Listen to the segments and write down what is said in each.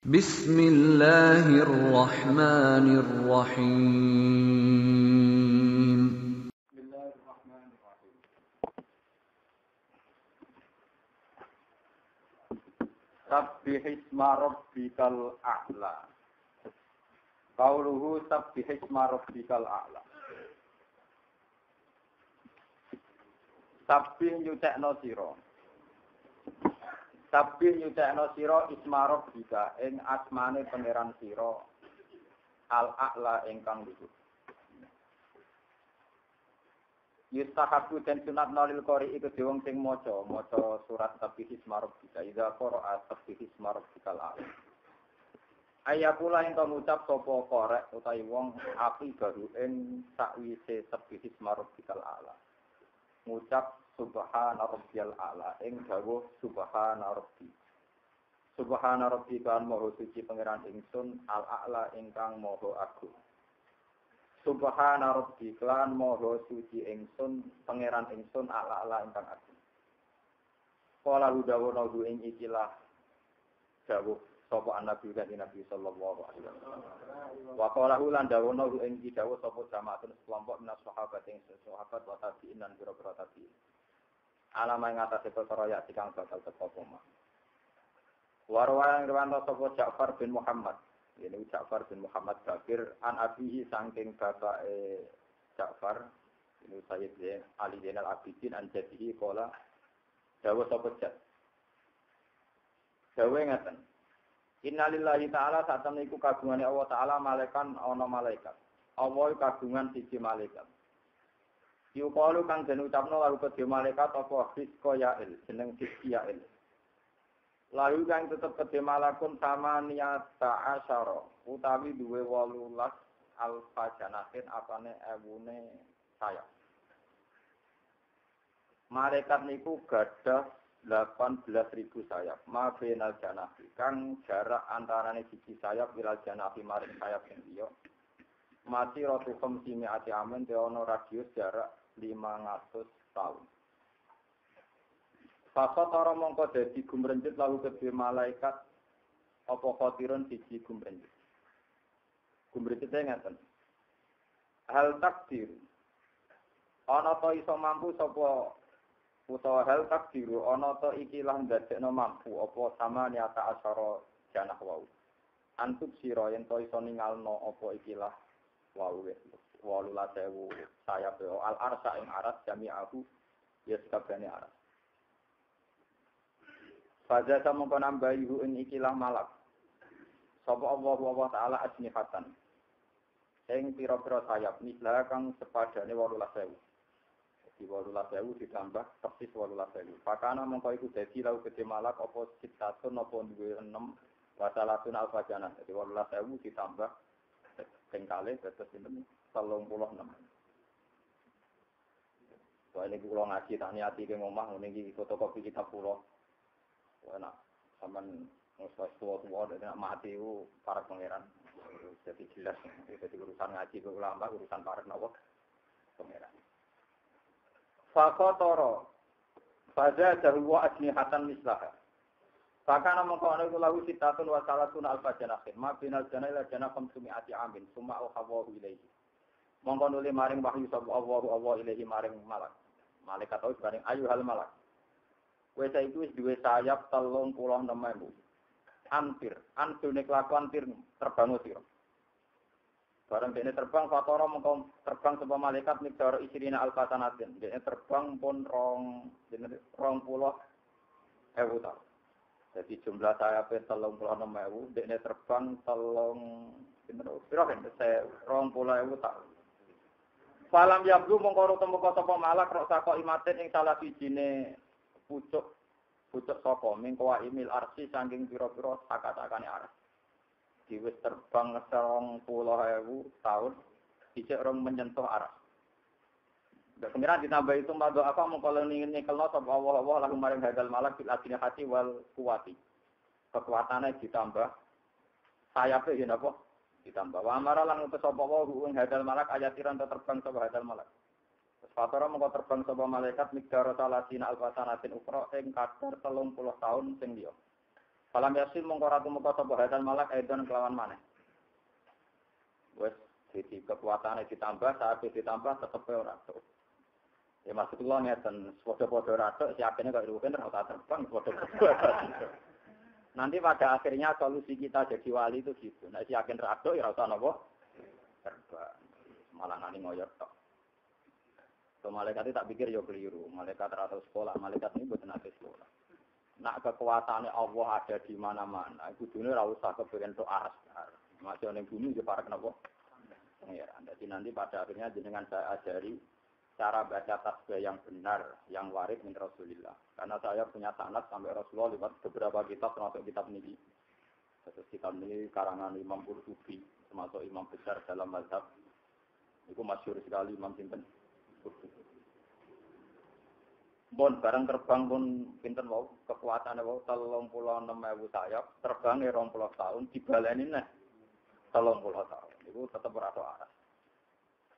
Bismillahirrahmanirrahim. Bismillahirrahmanirrahim. Sabbihisma rabbikal a'la. Qauluhu sabbihisma rabbikal a'la. Sabbih nyucekno sira. Sabbih nyucekno sira isma rabbika ing asmane pangeran sira al a'la ingkang luhur. Yustahabu dan sunat nolil kori iku diwong sing maca, maca surat Sabih Isma Rabbika, idza qara'a Sabih Isma Rabbikal A'la. Ayakula ing ngucap sapa korek utawi wong api baru ing sakwise Sabih Isma Rabbikal A'la. Ngucap subhana rabbiyal a'la ing dawuh subhana rabbi. Subhana rabbi kan maha suci pangeran ingsun al a'la ingkang maha agung. Subhana rabbi klan maha suci ingsun pangeran ingsun ala ala ingkang agung. Kala hudawana hu ing ikilah dawuh sapa nabi kan nabi sallallahu alaihi wasallam. Wa qala lan dawono hu ing dawuh sapa jamaatun kelompok minas sahabat ing sahabat wa tabi'in lan pira-pira tabi'in. Alama ing atase perkara ya dikang bakal teko poma. Warwa yang riwanto sapa Ja'far bin Muhammad. Ini Ja'far bin Muhammad Bakir an abihi saking bapak e Ja'far ini Sayyid Ali Zainal Abidin an jadihi kola dawa sapa jat dawa ngaten Innalillahi ta'ala saat iku kagungane Allah ta'ala malaikan ana malaikat. Allah kagungan siji malaikat Yukalu kang den ucapno lalu kedhe malaikat apa fisko ya'il jeneng fiski ya'il Lalu kang tetep kedhe malakun sama niyata asyara utawi duwe 18 alfa janahin apane ewune sayap. Malaikat niku gadah 18.000 sayap. Ma benal janahi kang jarak antarane siji sayap ilal janahi maring sayap sing liya. Mati rotu khamsimi ati amen te radius jarak 500 tahun. Fakotoro mongko dadi gumrenjet lalu kedua malaikat apa khotirun siji gumrenjet. Gumrenjetnya ngeten. Hal takdir. Ana to iso mampu sapa utawa hal takdiru ana to ikilah ndadekno mampu apa sama nyata asyara janah wau. Antuk sira yen to iso ningalno apa ikilah wau walulah sewu sayap al arsa ing arat jami'ahu ya sekabane arat. Faza sama nambah ibu ing ikilah malak. Sapa Allah wa taala ajnihatan. Ing pira-pira sayap mislah kang sepadane 18000. Jadi 18000 ditambah persis 18000. Pakana mongko iku dadi lau gede malak apa citatun apa duwe 6 wasalatun alfa jana. Jadi 18000 ditambah ping kalih dados sinten 36. Wah ini kula ngaji tak niati ngomah ngene iki fotokopi kitab kula. enak sampean ngurus tua-tua dan mati itu para pangeran. Jadi jelas jadi urusan ngaji ke ulama urusan para nawa pangeran. Fakotoro. Pada jahwa ajnihatan mislaha. Fakana mongko ana iku lahu sitatun wa alfa janahin ma binal janah ila janah khamsumi ati amin summa au hawahu ilaihi mongko nuli maring wahyu sapa Allahu Allah ilaihi maring malak malaikat tau bareng ayu hal malak Kowe saiki wis duwe sayap 36.000. Hampir, antune kelakuan tir terbang sira. Barang dene terbang fatoro mengko terbang sapa malaikat mikdar isrina alfatanatin. Dene terbang pun rong dene rong puluh ewu ta. Jadi jumlah sayapnya telung puluh enam ewu, dene terbang telung piro kan saya rong puluh ewu. Falam yablu mengko temu sapa malak rok sako imatin ing salah sijine pucuk pucuk saka mingko imil arsi saking pira-pira sakat-sakane aras. Diwis terbang serong puluh ewu tahun, dicek rong menyentuh aras. Kemudian ditambah itu madu apa mengkolong ingin nyekelno sapa Allah Allah lalu maring hadal malak bil adina hati wal kuwati. Kekuatannya ditambah sayapnya ya napa? Ditambah. Wa amara lan utus sapa Allah ing hadal malak ayatiran terbang sapa hadal malak. Fatara mengko terbang sapa malaikat mikdar salatina alfasanatin ukra ing kadar 30 tahun sing liya. Falam yasin mongko ratu muka sapa hadan malak aidon kelawan mana? Wes jadi kekuatannya ditambah, saat ditambah tetep ora. Ya maksud kula ngeten, padha-padha ratok si akhirnya kok rugen ora terbang padha-padha. Nanti pada akhirnya solusi kita jadi wali itu gitu. Nah si akhir ratok ya ora napa terbang. Malah nani ngoyor tok. So, malaikat itu tak pikir yo keliru. Malaikat rata sekolah, malaikat ini buat nanti sekolah. Nak kekuasaannya Allah ada di mana-mana. Iku dunia ora usah kepengen tuh aras. Masih yang bumi juga para kenapa? Ya, jadi nanti pada akhirnya dengan saya ajari cara baca tasbih yang benar, yang warid min Rasulillah. Karena saya punya sanat sampai Rasulullah lewat beberapa kitab termasuk kitab ini. Terus kitab ini karangan Imam Qurtubi, termasuk imam besar dalam mazhab. Itu masyur sekali Imam Sinten. Bon, barang terbang pun pinter mau kekuatannya mau telung pulau enam ewu sayap, terbangnya rong pulau tahun, dibaleni nih telung pulau tahun. Itu tetap beratok arah.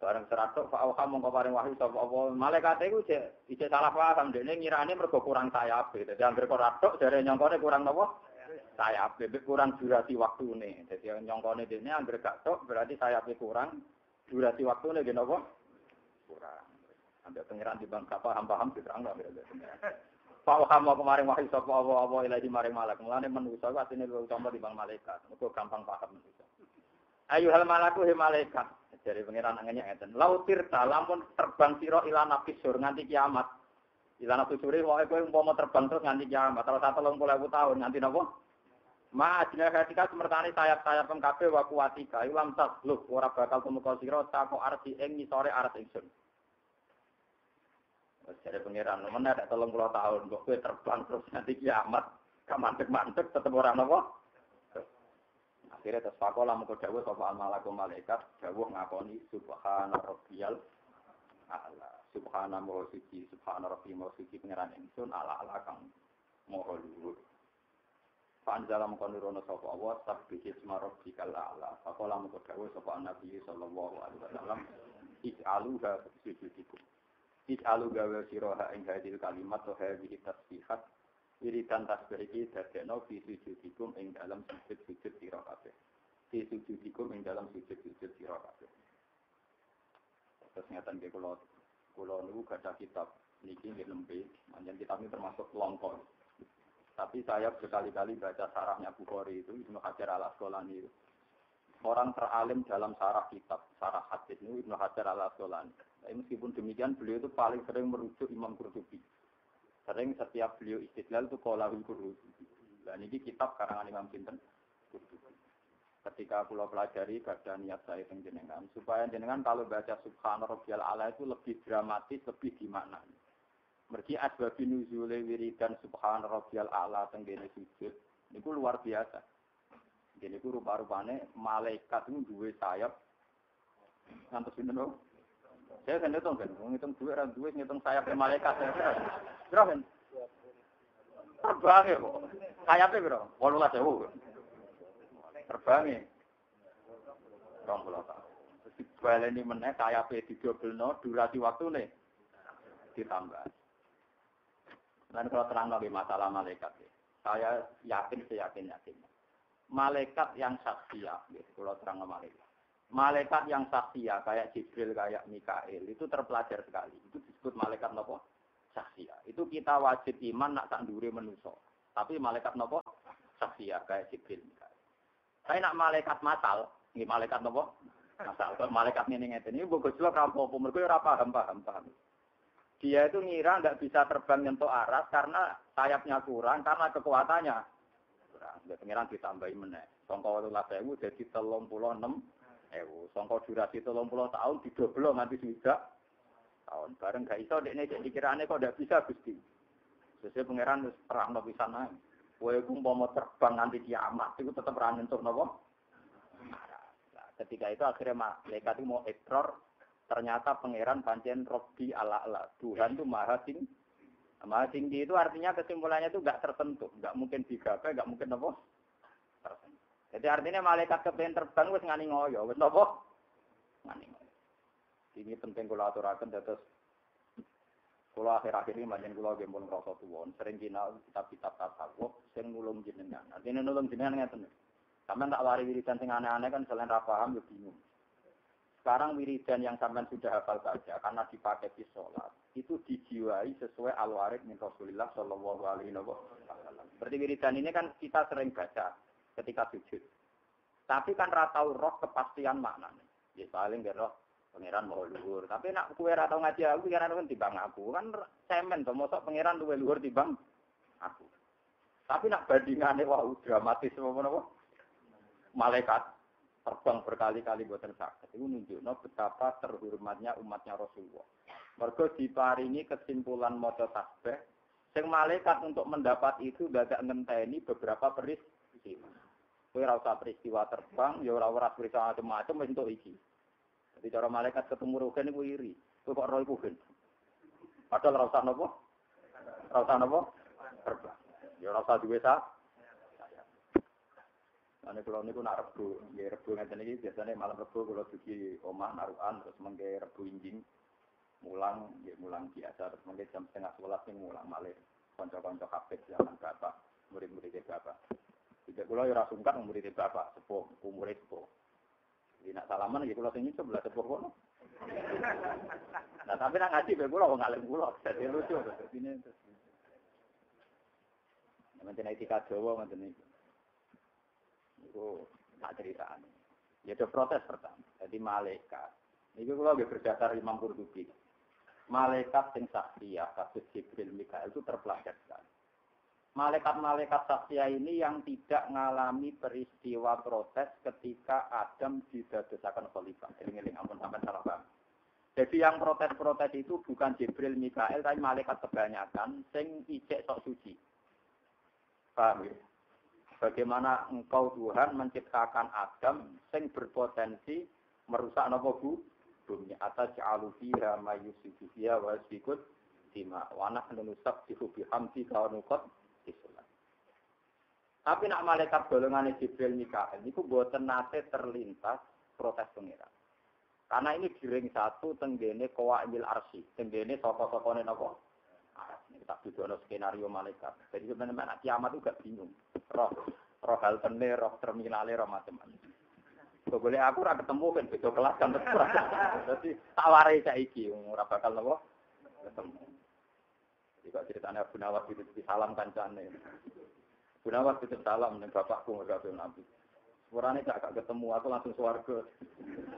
Barang seratok, Pak Auha mongko paring wahyu sapa apa malaikat cek ijek salah paham dene ngirane mergo kurang sayap. Dadi anggere kok ratok jare nyongkone kurang napa? Sayap, bebek kurang durasi waktune. Dadi nyongkone dene anggere gak tok berarti sayapnya kurang durasi waktune nggih napa? Kurang. Ambil pengiran di bangsa paham paham diterang lah beda Pak Muhammad kemarin wahyu sapa apa apa ilahi maring malak. Mulane manusa ku asline luwih utama di bang malaikat. Mergo gampang paham. Ayo hal malaku he malaikat. Dari pengiran angannya ngeten. Lautir lamun terbang sira ila nafis sur nganti kiamat. Ila nafis suri wae kowe umpama terbang terus nganti kiamat. Terus 30.000 tahun nganti napa? Ma ajna ketika semertani sayap-sayap kabeh wa kuatika ilam tasluk ora bakal tumeka sira saka arti ing ngisore arat ingsun. Jadi pengiran, mana ada tolong puluh tahun, gue terbang terus nanti kiamat, gak mantek-mantek, tetap orang apa? Akhirnya terus fakolah muka dawuh sapa al malaku malaikat dawuh ngakoni subhana rabbiyal ala. Subhana suci subhana rabbi suci pengiran ingsun ala ala kang moho luhur. Panjala muka nurono sapa Allah sabbi isma rabbikal ala. Fakolah muka dawuh sapa nabi sallallahu alaihi wasallam ij'aluha sujudikum Ij'alu gawe siroha ing hadil kalimat atau hadil tasbihat wiridan tasbih iki dadekno fi sujudikum ing dalam sujud-sujud sira kabeh. Fi sujudikum ing dalam sujud-sujud sira kabeh. Terus ngatan ke kula kula niku kitab niki nggih lembe, manjen kitab ini termasuk longkon. Tapi saya berkali-kali baca sarahnya Bukhari itu Ibnu Hajar al Asqalani. Orang teralim dalam sarah kitab, sarah hadis ini Ibnu Hajar al Asqalani. Tapi meskipun demikian beliau itu paling sering merujuk Imam Qurtubi. Sering setiap beliau istidlal itu kolahul Qurtubi. Dan ini kitab karangan Imam Sinten. Ketika pulau pelajari gada niat saya jenengan supaya jenengan kalau baca Subhana Rabbiyal Ala itu lebih dramatis, lebih dimaknai. Mergi asbabi nuzule wiridan Subhana Rabbiyal Ala tenggene sujud. Ini luar biasa. Jadi itu rupa-rupanya malaikat itu dua sayap. Ngantos ini saya kan ngitung kan, ngitung duit, orang duit, ngitung sayap malaikat. Berapa kan? Terbang ya kok. Sayapnya berapa? Walulah sewu. Terbang ya. Rong puluh tahun. Dibaleni meneh sayapnya didobelno, durasi nih ditambah. Dan kalau terang lagi masalah malaikat, saya yakin, saya yakin, yakin. Malaikat yang saksia, gitu, kalau terang malaikat malaikat yang saksia kayak Jibril kayak Mikael itu terpelajar sekali. Itu disebut malaikat nopo saksia. Itu kita wajib iman nak tak duri menuso. Tapi malaikat nopo saksia kayak Jibril. Saya nak malaikat masal, ini malaikat nopo masal. Malaikat ini ngeten ini bagus juga rampo mereka ora paham paham paham. Dia itu ngira nggak bisa terbang nyentuh aras karena sayapnya kurang, karena kekuatannya kurang. Dia pengiran ditambahi meneh. Lah sewu jadi telung puluh enam ewu. Songko durasi tolong puluh tahun didoblo nganti sudah tahun. Bareng gak iso dekne cek dikirane kok ndak bisa Gusti. Sesuai pangeran wis terang no pisan ae. Kowe ku mau terbang nanti kiamat iku tetep ra nyentuh napa? Nah, ketika itu akhirnya malaikat itu mau ekor ternyata pangeran pancen Robbi ala ala Tuhan itu maha tinggi maha tinggi itu artinya kesimpulannya itu nggak tertentu nggak mungkin digapai nggak mungkin apa tertentu jadi artinya malaikat kepengen terbang wis ngani ngoyo, wis napa? Ngani ngoyo. Ini penting kula aturaken dados kula akhir-akhir ini banyak kula nggih pun ngrasa tuwon, sering kina kitab-kitab tasawuf sing nulung jenengan. Artinya nulung jenengan ngeten. Sampeyan tak wari wiridan sing aneh-aneh kan selain ra paham bingung. Sekarang wiridan yang sampean sudah hafal saja karena dipakai di sholat itu dijiwai sesuai al-warid min Rasulullah Shallallahu Alaihi Wasallam. Seperti wiridan ini kan kita sering baca ketika sujud. Tapi kan ratau roh kepastian maknanya. Ya paling roh pangeran mau luhur. Tapi nak kue ratau ngaji aku pikiran kan timbang aku. Kan cemen to mosok pangeran luwe luhur timbang aku. Tapi nak bandingannya wah dramatis apa apa malaikat terbang berkali-kali buatan sakit. Itu nunjukno betapa terhormatnya umatnya Rasulullah. Mergo diparingi kesimpulan maca tasbih sing malaikat untuk mendapat itu gak ngenteni beberapa peristiwa. Kowe ora usah peristiwa terbang, ya ora peristiwa macam-macam wis entuk iki. Jadi cara malaikat ketemu rogen iku iri. Kowe kok roh iku gen. Padahal napa? Ora usah napa? Terbang. Ya ora usah duwe sak. Ane kula niku nak rebu, nggih rebu ngeten iki biasane malam rebu kula dugi omah narukan terus mengke rebu injing mulang, nggih mulang biasa terus mengke jam setengah sebelas ning mulang malih kanca-kanca kabeh zaman bapak, murid-murid bapak. Tidak kula ya ora sungkan murid bapak, sepuh, umure sepuh. Jadi nak salaman ya kula sing nyusup lah sepuh kono. Nah tapi nak ngaji be kula wong alim kula, dadi lucu dadi ini. Nanti naik tiga Jawa nih. Itu tak ceritaan. Ya ada protes pertama. Jadi malaikat. Ini kalau lagi berdasar Imam Qurtubi. Malaikat sing saksia, kasus Jibril Mikael itu terpelajar sekali. Malaikat-malaikat saksia ini yang tidak mengalami peristiwa protes ketika Adam didadosakan khalifah. Eling-eling ampun sampai salah paham. Jadi yang protes-protes itu bukan Jibril Mikael tapi malaikat kebanyakan sing ijek sok suci. Paham ya? Bagaimana engkau Tuhan menciptakan Adam sing berpotensi merusak nopo bu bumi atas ja'alu fiha ma yusifu fiha wa sikut dima wa nahnu nusabbihu bihamdi ka nukot disulat. Tapi nak malaikat golongan Jibril Mikael niku boten nate terlintas protes pengira. Karena ini di ring satu tenggene kowa emil arsi, tenggene toko-tokone nopo ini tak butuh skenario malaikat. Jadi sebenarnya kiamat itu gak bingung. Roh, roh hal tenir, roh terminalnya, roh macam-macam. boleh aku ora ketemu kan beda kelas kan terus. Dadi tak warai saiki ora bakal nopo ketemu. Jadi kok ceritanya Abu Nawas itu di salam kancane. Abu Nawas itu salam ning bapakku ngergawe Nabi. Suarane gak ketemu aku langsung swarga.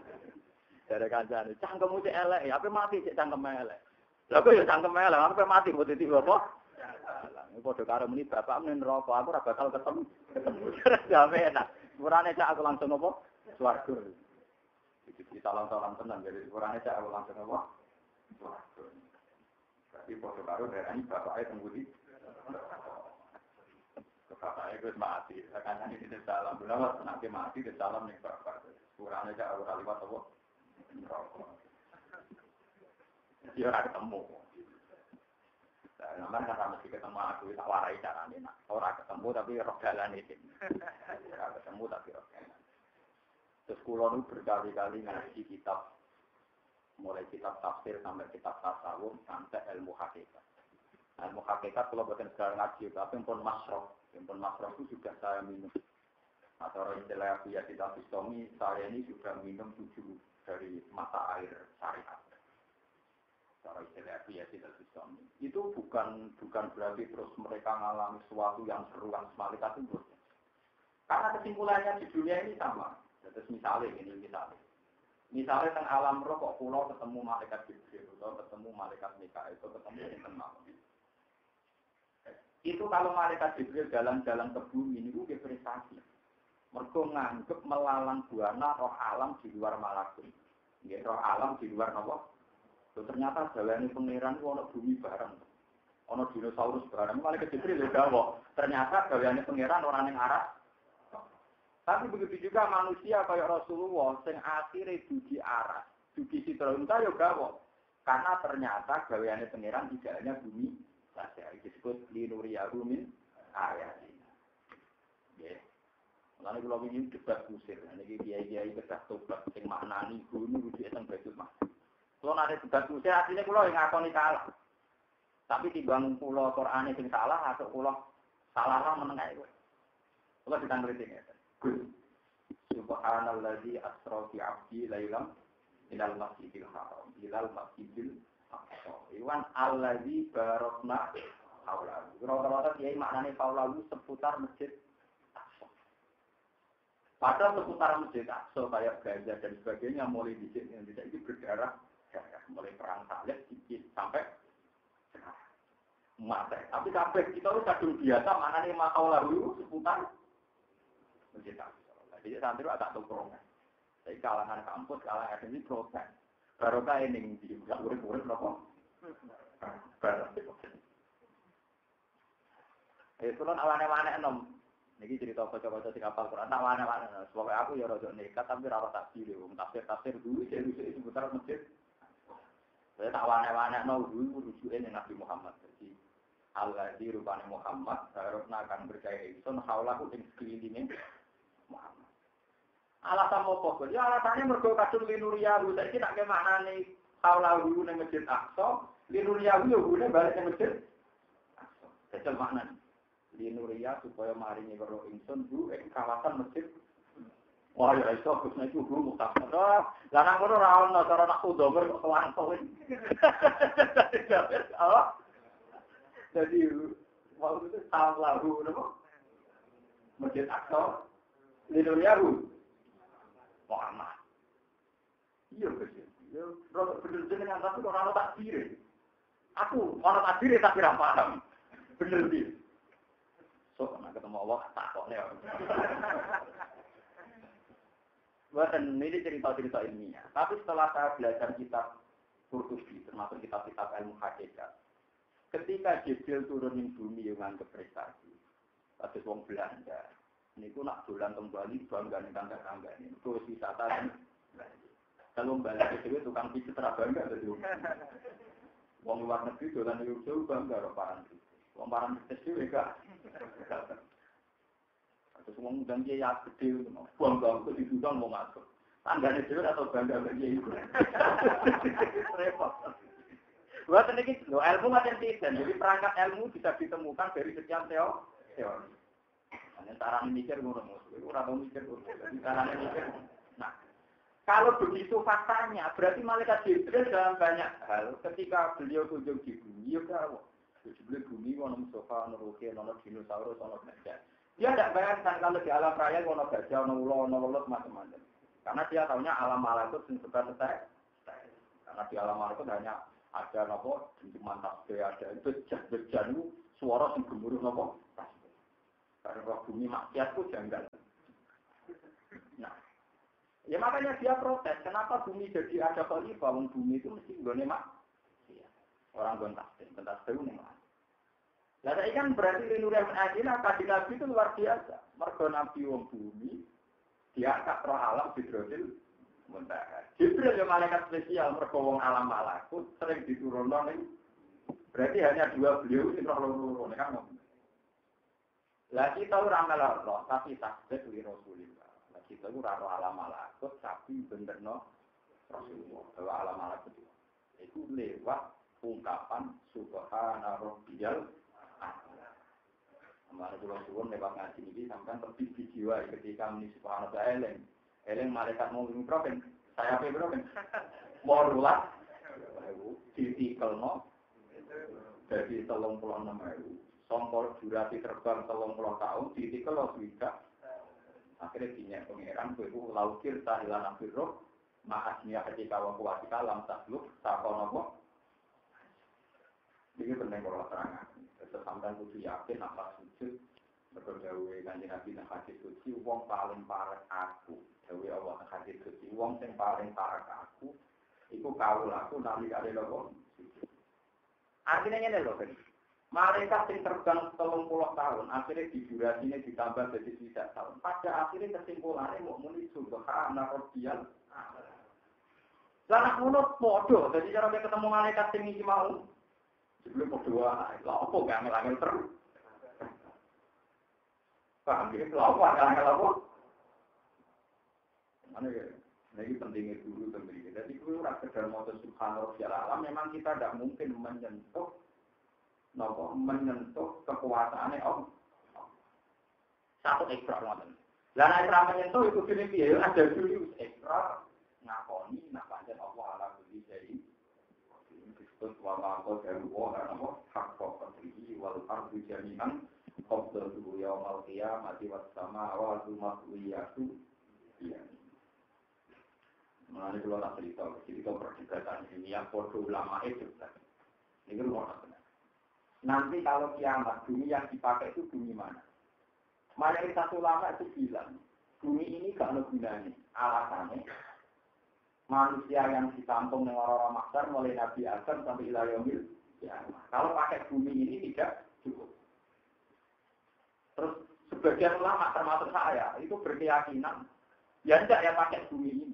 Dari kancane, cangkemmu cek elek, ya apa mati cek cangkem elek. Lah kok ya cangkem elek, aku mati mbok dadi apa? Ini padha karo muni bapak muni neraka, aku ora bakal ketemu. Ketemu jame enak. Urane cak aku langsung apa? Swarga. Iki salam-salam tenan jadi urane cak aku langsung apa? Swarga. Berarti padha karo darani bapake teng budi. Bapake wis mati, sakjane iki salam. Lha nanti mati ke salam ning bapak. Urane cak aku ora liwat apa? Neraka. Ya ketemu. Nah, kan kan mesti ketemu aku tak warai carane nak. Ora ketemu tapi roh dalan iki. Ora ketemu tapi roh dalan. Terus kula nu berkali-kali ngaji kitab mulai kitab tafsir sampai kitab tasawuf sampai ilmu hakikat. Ilmu hakikat kalau bukan sekarang ngaji, tapi pun masroh, pun masroh itu juga saya minum. Atau istilah ya kita bistomi, saya ini juga minum tujuh dari mata air syariat. Cara istilah ya tidak bisa itu bukan bukan berarti terus mereka mengalami sesuatu yang seru yang semalikat itu karena kesimpulannya di dunia ini sama. Terus misalnya ini misalnya. Misalnya tentang alam roh kok pulau ketemu malaikat Jibril atau ketemu malaikat Mikael itu ketemu yang kenal itu kalau malaikat Jibril jalan-jalan ke bumi ini gue prestasi mereka nganggep melalang buana roh alam di luar malakut ya, roh alam di luar nopo ternyata jalan pangeran itu ono bumi bareng. Ono dinosaurus bareng. Malah ke Jibril ya Ternyata jalan pangeran orang yang arah. Tapi begitu juga manusia kayak Rasulullah sing akhirnya dugi arah. Dugi sitra unta ya gawa. Karena ternyata gaweane pangeran tidak hanya bumi saja. Disebut linuriyahu min ayatina. Ya. Lalu kalau ini debat kusir, ini kiai-kiai kedah tobat, sing maknani gunung, rujuk teng Baitul Maqdis. Kalau nanti tugas musik, artinya kalau yang ngakoni salah. Tapi timbang pulau Quran yang salah, atau pulau salah lah menengah itu. Kalau kita ngerti ya. Subhanalladzi asra fi 'abdi lailam ilal masjidil haram ilal masjidil. Iwan alladzi barokna haula. Rata-rata kiai maknane haula seputar masjid. Padahal seputar masjid Aqsa kayak Gaza dan sebagainya mulai di yang tidak ini berdarah mulai perang salib sedikit sampai mati. Tapi sampai kita itu kadung biasa makau lalu seputar masjid Aqsa. Jadi santri agak tukrong. Jadi kalangan kampus, kalangan ini protes. Baru kaya ini, nggak urip-urip nopo. Itu kan awane-wane nom. Niki cerita baca-baca di Quran, tak wane-wane. Sebab aku ya rada nekat tapi. Wong tafsir-tafsir jadi di masjid. Saya tak wane-wane no dulu Nabi Muhammad. Allah di Muhammad, akan. Alasan apa? Ya alasannya mergo kadung linuriyahu. Saiki tak kemaknane kaulahu ning Masjid Aqsa, linuriyahu yo gune balik ning Masjid Aqsa. Dadi maknane linuria supaya maringi weruh ingsun bu ing kawasan masjid Wah ya iso Gus nek kudu mutafsir. Lah nang ngono ora ono cara nak udomer kok kelanto. Jadi waktu itu tahun lalu, Masjid Aqsa, Linuria Muhammad. Iya, Gus. Ya, rada bener jenengan tapi ora ana takdire. Aku ana takdire tapi ora paham. Bener iki. So, nek ketemu Allah tak kok ya. Bukan ini cerita-cerita ilmiah. Tapi setelah saya belajar kitab Qurtubi, termasuk kitab-kitab ilmu hakikat, ketika Jibril turun bumi yang nganggep prestasi, tapi wong Belanda, niku nak dolan teng Bali bangga ning tangga-tangga ini. Terus wisata kan. Kalau balik itu tukang pijet ra bangga dadi. Wong luar negeri dolan ning jauh bangga karo paran. Wong paran pijet dhewe gak. Terus wong undang dia ya gede, bangga kok diundang mau masuk. Tanggane dhewe atau bangga bagi iku. Repot. Buat ini, ilmu macam tidak. Jadi perangkat ilmu bisa ditemukan dari sekian teori. Hanya cara mikir ngono itu ora mikir cara mikir. Nah, kalau begitu faktanya, berarti malaikat Jibril dalam banyak hal ketika beliau kunjung di bumi, ya kalau Jibril bumi, ono Mustafa, ono Ruki, dinosaurus, ono gajah. Dia tidak bayangkan kalau di alam raya ono gajah, ono ulo, ono macam-macam. Karena dia tahunya alam malakut yang suka setek. Karena di alam malakut hanya ada nopo, cuma tasbih, ada itu jah-jah suara yang gemuruh nopo, karena roh bumi maksiat itu janggal. Nah, ya makanya dia protes. Kenapa bumi jadi ada khalifah? Wong bumi itu mesti gue mak. Orang gue tasbih, tasbih nih mas. Nah, saya kan berarti Nurul Adina kaji Nabi itu luar biasa. Mergo Nabi wong bumi, dia angkat roh alam Jibril muntaha. Jibril yang malaikat spesial mergo wong alam malakut sering diturunkan. Berarti hanya dua beliau ini roh loro kan lah kita ora Allah, tapi tasbih li Rasulillah. Lah kita ora ora alam malakut, tapi benerno Rasulullah. Bahwa alam malakut itu lewat ungkapan subhana rabbiyal Amal kula suwun lewat ngaji ini sampai lebih di jiwa ketika muni subhanallah eleng. Eleng malaikat mau mikro kan saya apa bro kan? Morulah ditikelno dari tolong pulau enam ribu songkol durasi terbang telung puluh tahun, di kalau bisa. Akhirnya dinyak pengeran, itu laukir tahilan akhirroh, ma'asnya ketika wa kuatika lam tahluk, takon apa. Ini penting kalau terangan. Sesampai kudu yakin apa sujud, berdawe kanji nabi nak hadis suci, wong paling parek aku. Dawe Allah nak hadis suci, wong sing paling parek aku, iku nabi kali logo. Artinya ini loh, Malaikat yang terbang telung puluh tahun, akhirnya di durasinya ditambah jadi tiga tahun. Pada akhirnya kesimpulannya mau muni subhana rabbiyal Lah ngono podo, jadi cara dia ketemu malaikat sing iki mau. Sebelum berdoa, lah apa gak ngel-ngel terus? Paham ya? Lah apa gak ngel apa? Mana ya? Nah, ini pentingnya dulu sendiri. Jadi, itu rasa sekedar mau subhanallah alam, memang kita tidak mungkin menyentuh nopo menyentuh kekuasaannya Allah. Satu ekor ngoten. Lah nek menyentuh itu dene piye? Ada dulu ekor ngakoni nak pancen Allah ala kulli syai. Disebut wa ma qadaru wa ana hak qadrihi wal ardu jami'an qabdatuhu yaumal qiyamati was samawati matwiyatu iya. Mengenai kalau tak cerita, cerita perdebatan ini yang bodoh ulama itu. Ini rumah Nanti kalau kiamat, bumi yang dipakai itu bumi mana? Mayoritas ulama itu bilang, bumi ini gak ada gunanya. Alasannya, manusia yang ditampung dengan orang-orang makar mulai Nabi Adam sampai Ilayomil. Ya, kalau pakai bumi ini tidak cukup. Terus sebagian ulama termasuk saya itu berkeyakinan, ya tidak ya pakai bumi ini.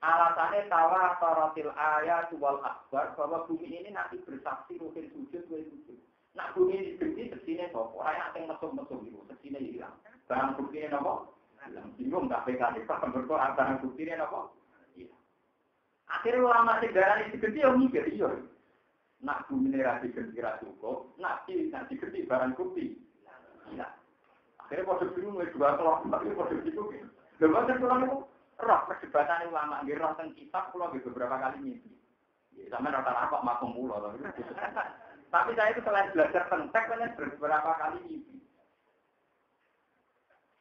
Alasannya tawa taratil ayat wal akbar bahwa bumi ini nanti bersaksi mungkin sujud, sujud. Nak bumi ini gede, bersihnya sopo. Orang yang mesum-mesum itu, bersihnya hilang. Barang buktinya nopo? Hilang. Bingung tak PKD, pak berdoa barang buktinya nopo? Hilang. Akhirnya ulama sejarah ini gede, yang mikir, iya. Nak bumi ini rasi gede, rasi cukup. Nak di, nak digede, barang bukti. Hilang. Akhirnya pada bingung, dua kelompok, tapi pada bingung. Lepas itu orang itu, roh perdebatan ulama, nggih roh tentang kitab, kalau beberapa kali mimpi. Sama rata-rata makom pulau, tapi saya itu selain belajar tentang beberapa kali mimpi.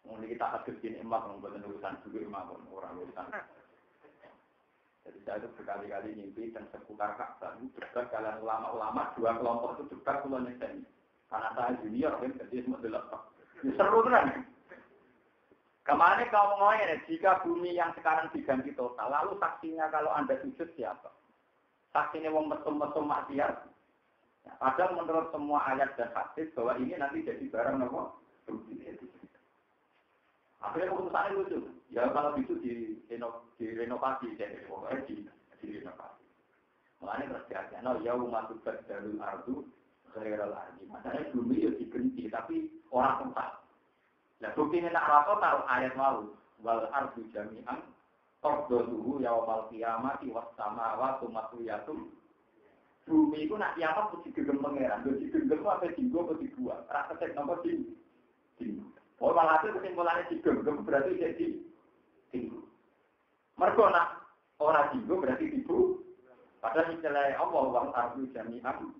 Mungkin kita gini emak, membuat urusan juga emak, orang urusan. Jadi saya itu berkali-kali mimpi dan seputar kakak, debat kalian ulama-ulama, dua kelompok itu debat pulau ini. Karena saya junior, kan, jadi semua delapan. Ya, seru kan? Ke mana kau ngomongnya, jika bumi yang sekarang diganti total, lalu saksinya kalau anda sujud siapa? Saksinya wong mesum-mesum maksiat, Nah, padahal menurut semua ayat dan hadis bahwa ini nanti jadi barang nopo Akhirnya keputusannya lucu. Ya kalau itu di, di renovasi, jadi pokoknya di, di renovasi. Makanya terus diajak, no, ya umat darul ardu, khairal ardi. Makanya bumi ya diganti, tapi orang tempat. Nah, bukti ini nak rasa tahu ayat mau. Wal ardu jami'an, Tokdoduhu yawmal qiyamati was samawatu matwiyatum bumi itu nak kiamat mesti digem pangeran. Lho digem apa dinggo apa dibuat. Ra ketek napa di. Oh malah itu kesimpulannya digem berarti jadi dinggo. Mergo nak ora dinggo berarti dibu. Padahal istilah Allah wa ardu jami'an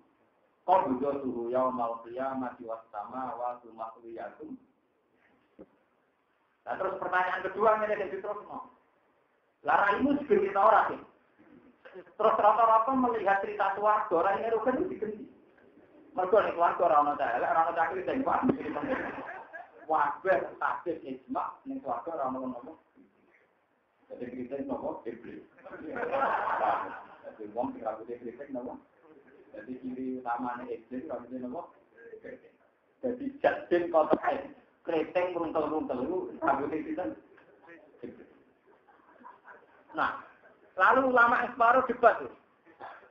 Qabdu suhu yaumal qiyamati was samawati makhluyatum. Nah terus pertanyaan kedua ini dari terus mau. Lara ini juga kita orang sih. Terus rata-rata melihat cerita keluarga, orang ini rukun itu diganti. Mereka nih keluarga orang orang elek, orang orang cakri tembak. Wabah hadis ijma nih keluarga orang orang ngomong. Jadi kita ngomong iblis. Jadi wong sing rambutnya kritik ngomong. Jadi ciri utamanya iblis rambutnya ngomong. Jadi jadin kotak kriting runtel-runtel itu kita. Nah, Lalu ulama separuh debat.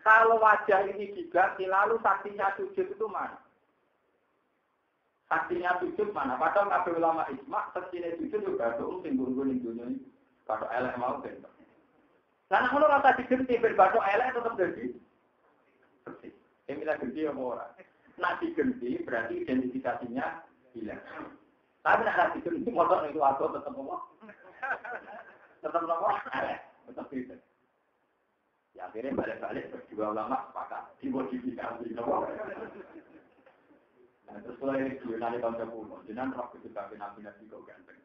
Kalau wajah ini diganti, lalu saksinya sujud itu mana? Saksinya sujud mana? Padahal kabeh ulama isma, saksinya sujud juga dong sing ning dunia ini. Kalau elek mau kan. Karena kalau rasa diganti berbatu elek tetap jadi bersih. Yang kita ganti ya orang. Nah diganti berarti identifikasinya hilang. Tapi nak diganti motor itu aku tetap apa? Tetap apa? Tetap tidak. Ya akhirnya balik-balik berdua ulama sepakat dimodifikasi nopo. Nah, terus kalau ini dua nanti tahun sepuluh, jenang roh ketika nabi nabi kau ganteng.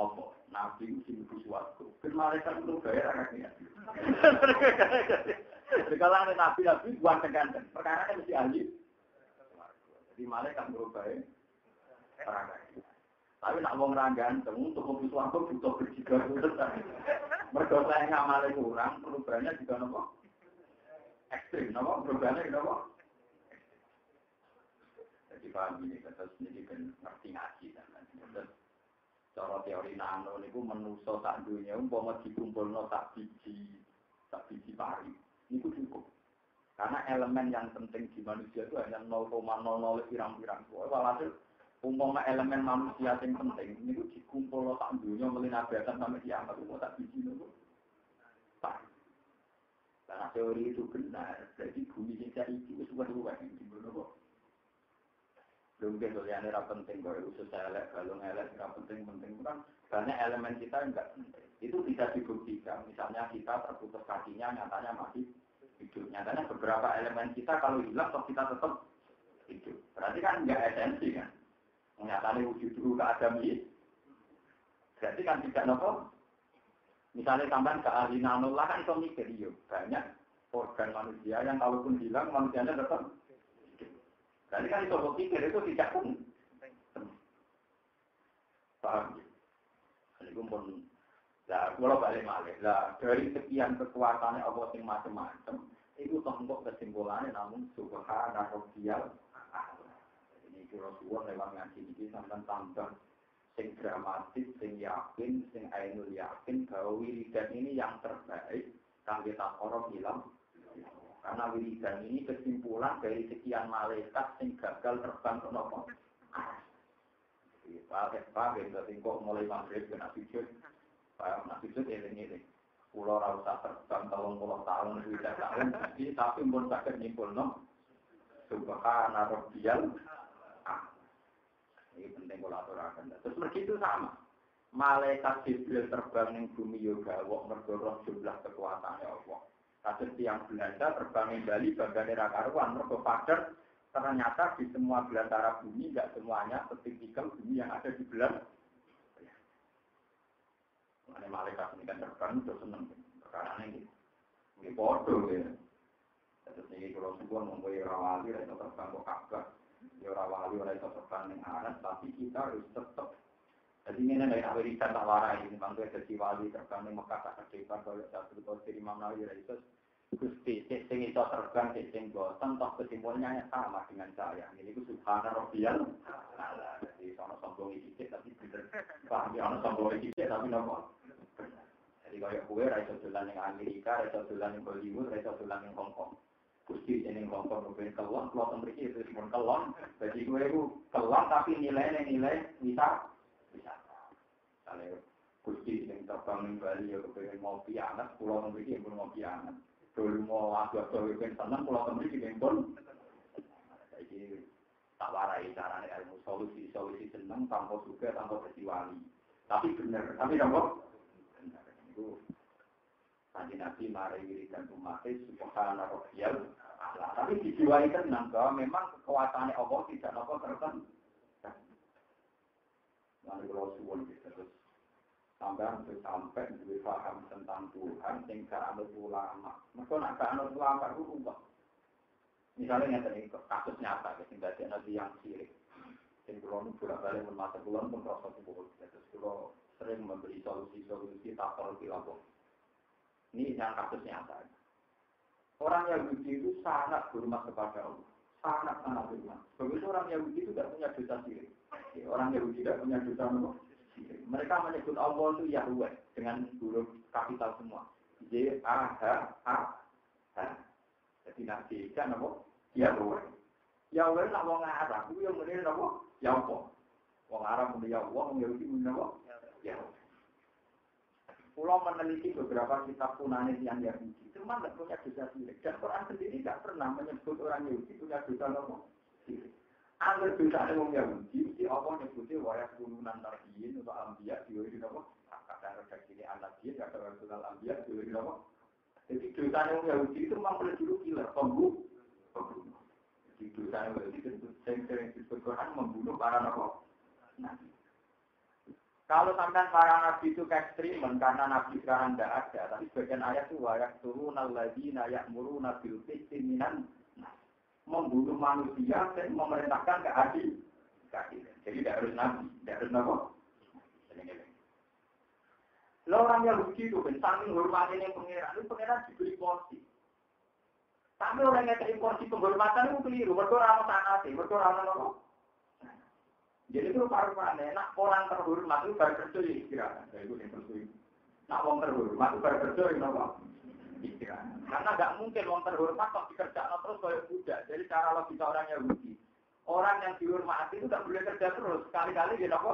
Apa? Nabi itu sing suatu. Kan malaikat itu bayar anaknya. Kalau ada nabi nabi buat ganteng, perkara kan mesti ahli. Jadi malaikat berubah ya. Tapi nak wong ra ganteng untuk mobil suatu butuh berjiga Mereka saya ngamalin kurang, perubahannya juga nopo ekstrim, nopo perubahannya nopo. Jadi paham ini kata sendiri kan ngerti ngaji lain Cara teori nano niku menuso tak dunia umpama dikumpul no tak biji tak biji pari niku cukup. Karena elemen yang penting di manusia itu hanya 0,00 pirang-pirang. Walhasil umpama elemen manusia yang penting ini dikumpul tak dunia melinabakan sampai kiamat umum tak biji nopo karena teori itu benar jadi bumi yang cari itu sudah luar yang nopo Mungkin kuliahnya tidak penting, kalau usus elek, kalau elek tidak penting, penting kan banyak elemen kita enggak. Itu bisa dibuktikan. Misalnya kita terputus kakinya, nyatanya masih hidup. Nyatanya beberapa elemen kita kalau hilang, toh kita tetap hidup. Berarti kan enggak esensi kan. Nyatanya wujud dulu ke Adam Berarti kan tidak nopo. Misalnya tambahan ke ahli nanullah kan itu mikir, iya. Banyak organ manusia yang kalaupun hilang, manusianya tetap jadi kan itu pikir itu tidak pun. Paham ya? Ini pun Nah, kalau balik balik, lah dari sekian kekuatannya Allah yang macam-macam, itu tombok kesimpulannya namun subhana suwon lewat ngaji ini sampai tambah sing dramatis, sing yakin, sing ainul yakin bahwa wiridan ini yang terbaik kan kita orang bilang karena wiridan ini kesimpulan dari sekian malaikat yang gagal terbang ke nopo. Pakai pakai dari kok mulai maghrib ke nabi jud. Pak nabi jud ini ini. Pulau rasa terbang tahun puluh tahun, tidak tahun, tapi pun sakit nyimpul no. Subhana rabbiyal Ini penting kalau aturakan. Terus begitu sama. Malaikat Jibril terbang di bumi yoga, wak merdorong jumlah kekuatannya Allah. Kasus tiang Belanda terbang Bali bagian era karuan, mereka pader ternyata di semua belantara bumi, tidak semuanya setipikal bumi yang ada di Belanda. Ini malaikat ini kan terbang itu seneng, karena ini ini bodoh ya. Terus ini kalau sebuah mempunyai rawali, itu terbang ke kakak, ya rawali, itu terbang dengan anak, tapi kita harus tetap jadi ini dari Amerika tak warai, ini bangga jadi wali terbang di Mekah tak ke depan kalau satu siri Imam Nawawi itu Gusti, sing iso terbang, sing bosan, toh kesimpulannya sama dengan saya. Ini itu subhana robbiyal. Jadi sama sombong sedikit, tapi bener. Paham ya, sombong sedikit, tapi nopo. Jadi kalau kue, raiso dolan yang Amerika, raiso dolan yang Bollywood, raiso dolan yang Hongkong. Gusti ini Hongkong, rupanya kelon, kalau memiliki itu semua kelon. Jadi gue itu kelon, tapi nilainya nilai bisa bisa. Kalau Gusti yang terbang di Bali ya kepengen ngopi anak, pulau memiliki yang ngopi anak. Dulu mau adu-adu yang senang, pulau memiliki yang pun. Jadi tak warai caranya ilmu solusi solusi senang tanpa juga tanpa bersiwali. Tapi benar, tapi nopo benar. Itu Kanji Nabi marai wiridan umatnya subhana rabbiyal Tapi dijiwai tenang bahwa memang kekuatannya Allah tidak nopo tertentu. Lalu kalau suwon gitu terus sampai sampai lebih paham tentang Tuhan gak anut ulama. Mereka nak anut ulama itu ubah. Misalnya yang tadi kasus nyata, yang tadi nabi yang sirik. Yang kalau bolak balik masa bulan pun. Terus kalau sering memberi solusi-solusi tak perlu dilapor. Ini yang kasus nyata. Orang Yahudi itu sangat hormat kepada Allah. Sangat sangat hormat. Begitu orang Yahudi itu tidak punya dosa sirik. Orang Yahudi tidak punya dosa mereka menyebut Allah itu Yahweh dengan huruf kapital semua. J A H A H. Jadi nanti kan apa? Yahweh. Yahweh nak wong Arab, itu yang menilai apa? Yahweh. Wong Arab menilai Yahweh, wong Yahudi menilai apa? Yahweh. Pulau meneliti beberapa kitab Yunani yang Yahudi, cuma tidak punya dosa sirik. Dan Quran sendiri tidak pernah menyebut orang Yahudi punya dosa apa? Sirik. Angger dosa wong Yahudi, si Allah nyebutnya wayak turunan nabiyin atau ambiya diwiri apa? Kata redaksi ini anak dia, kata rasulal ambiya diwiri apa? Jadi dosa wong Yahudi itu memang dulu killer, pembunuh. Jadi dosa wong Yahudi itu sering-sering disebut Quran membunuh para nabi. Nabi. Kalau sampai para nabi itu ekstrim, karena nabi sekarang tidak ada, tapi sebagian ayat itu wayak turunal lagi nayak muru nabil minan membunuh manusia dan memerintahkan keadil. keadilan. Jadi tidak harus nabi, tidak harus nabi. Lo orang yang begitu, kan saking hormatin yang pengiran, itu pengiran diberi porsi. Tapi orang yang terima porsi penghormatan itu keliru, mereka orang sangat, mereka orang? Jadi itu paru mana, nak orang terhormat itu baru kerja ya istirahat. Itu yang tersulit. Nak orang terhormat itu baru kerja ya apa? istirahat. Karena nggak mungkin orang terhormat kok dikerjakan terus kayak budak. Jadi cara logika orang Yahudi. Orang yang dihormati itu nggak boleh kerja terus. Kali-kali dia nopo.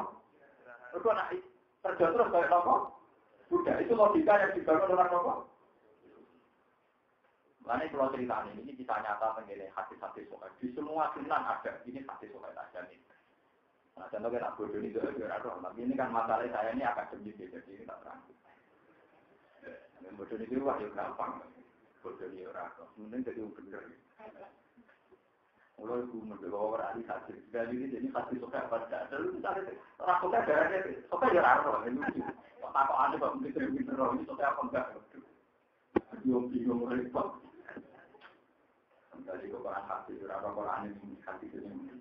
Itu nak kerja terus kayak nopo. Budak. Itu logika yang dibangun orang nopo. Mana kalau cerita ini, ini bisa nyata mengenai hati-hati soal. Di semua sunan ada, ini hati soal aja nih. Nah, contoh kita bodoh ini juga ada tapi ini kan masalah saya ini akademik ya, jadi ini tak terang. Nah, bodoh ini wah ya gampang. Bodoh ini orang, kemudian jadi bener. Mulai itu mendelok orang ini hati, sekali ini jadi hati suka pada. Lalu misalnya, suka darahnya, suka ya raro, ini lucu. Kok ada kok pinter-pinter, ini suka apa enggak? Bingung-bingung repot. Quran hati, orang Quran ini hati ini.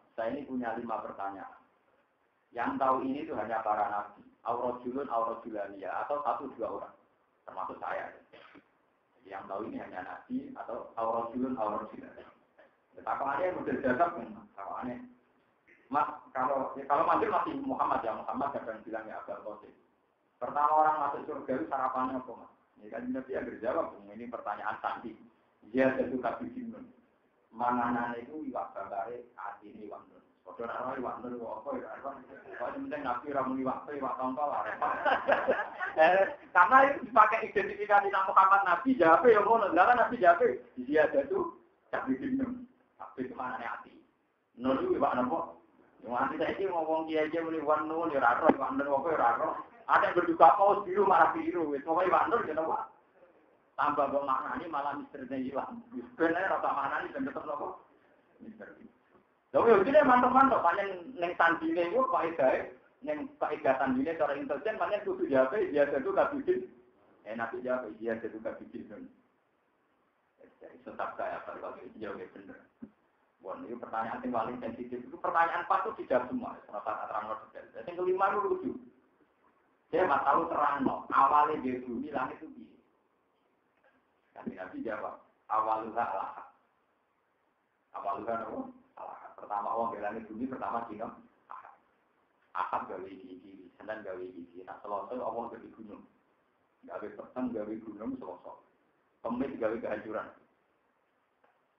saya ini punya lima pertanyaan. Yang tahu ini itu hanya para nabi. Aurojulun, aurojulania, atau satu dua orang. Termasuk saya. Yang tahu ini hanya nabi atau aurojulun, aurojulania. Betapa aneh model jadab, aneh. Mas, kalau ya, kalau manggil masih Muhammad ya Muhammad kadang bilang ya Abdul Qasim. Pertama orang masuk surga itu sarapannya apa mas? Ya kan Nabi yang berjawab, ini pertanyaan sandi. Dia tentu kasih. Manganan itu iwak bakare hati ini iwak nun. Padha ora iwak nun kok apa ya kan. Kok penting Nabi ora muni iwak iwak tongkol Eh, karena itu dipakai identifikasi nama Muhammad Nabi jawab ya ngono. Lah kan Nabi jawab dia ada tuh kasih jinun. Tapi itu mana hati. Nun itu iwak napa? Nanti saya ini ngomong dia aja muni wan nun ya raro, wan nun apa ya raro. Ada yang berduka paus biru marah biru, wis pokoknya wan nun ya apa? Tambah bang maknani malah misternya hilang. Sebenarnya rasa maknani dan tetap apa? Misteri. Lalu ya jadi mantap-mantap, banyak neng sandine itu pak Idai, neng Ida sandine cara intelijen, banyak tuh jawab, dia itu gak bikin. Eh nanti jawab, dia itu gak bikin. Tetap kayak apa, dia udah bener. Wah, ini pertanyaan yang paling sensitif. Itu pertanyaan patut tidak semua. Rata terang detail. Yang kelima itu lucu. Dia nggak tahu terang no. Awalnya dia bumi langit itu biasa. Nanti Nabi jawab. Awalnya Allah. Awalnya apa? Allah. Pertama orang di langit bumi. Pertama Cina. Ahad. Ahad gawe gigi. Senin gawe gigi. Nah selesai Allah gawe gunung. Gawe petang gawe gunung selesai. Kemis gawe kehancuran.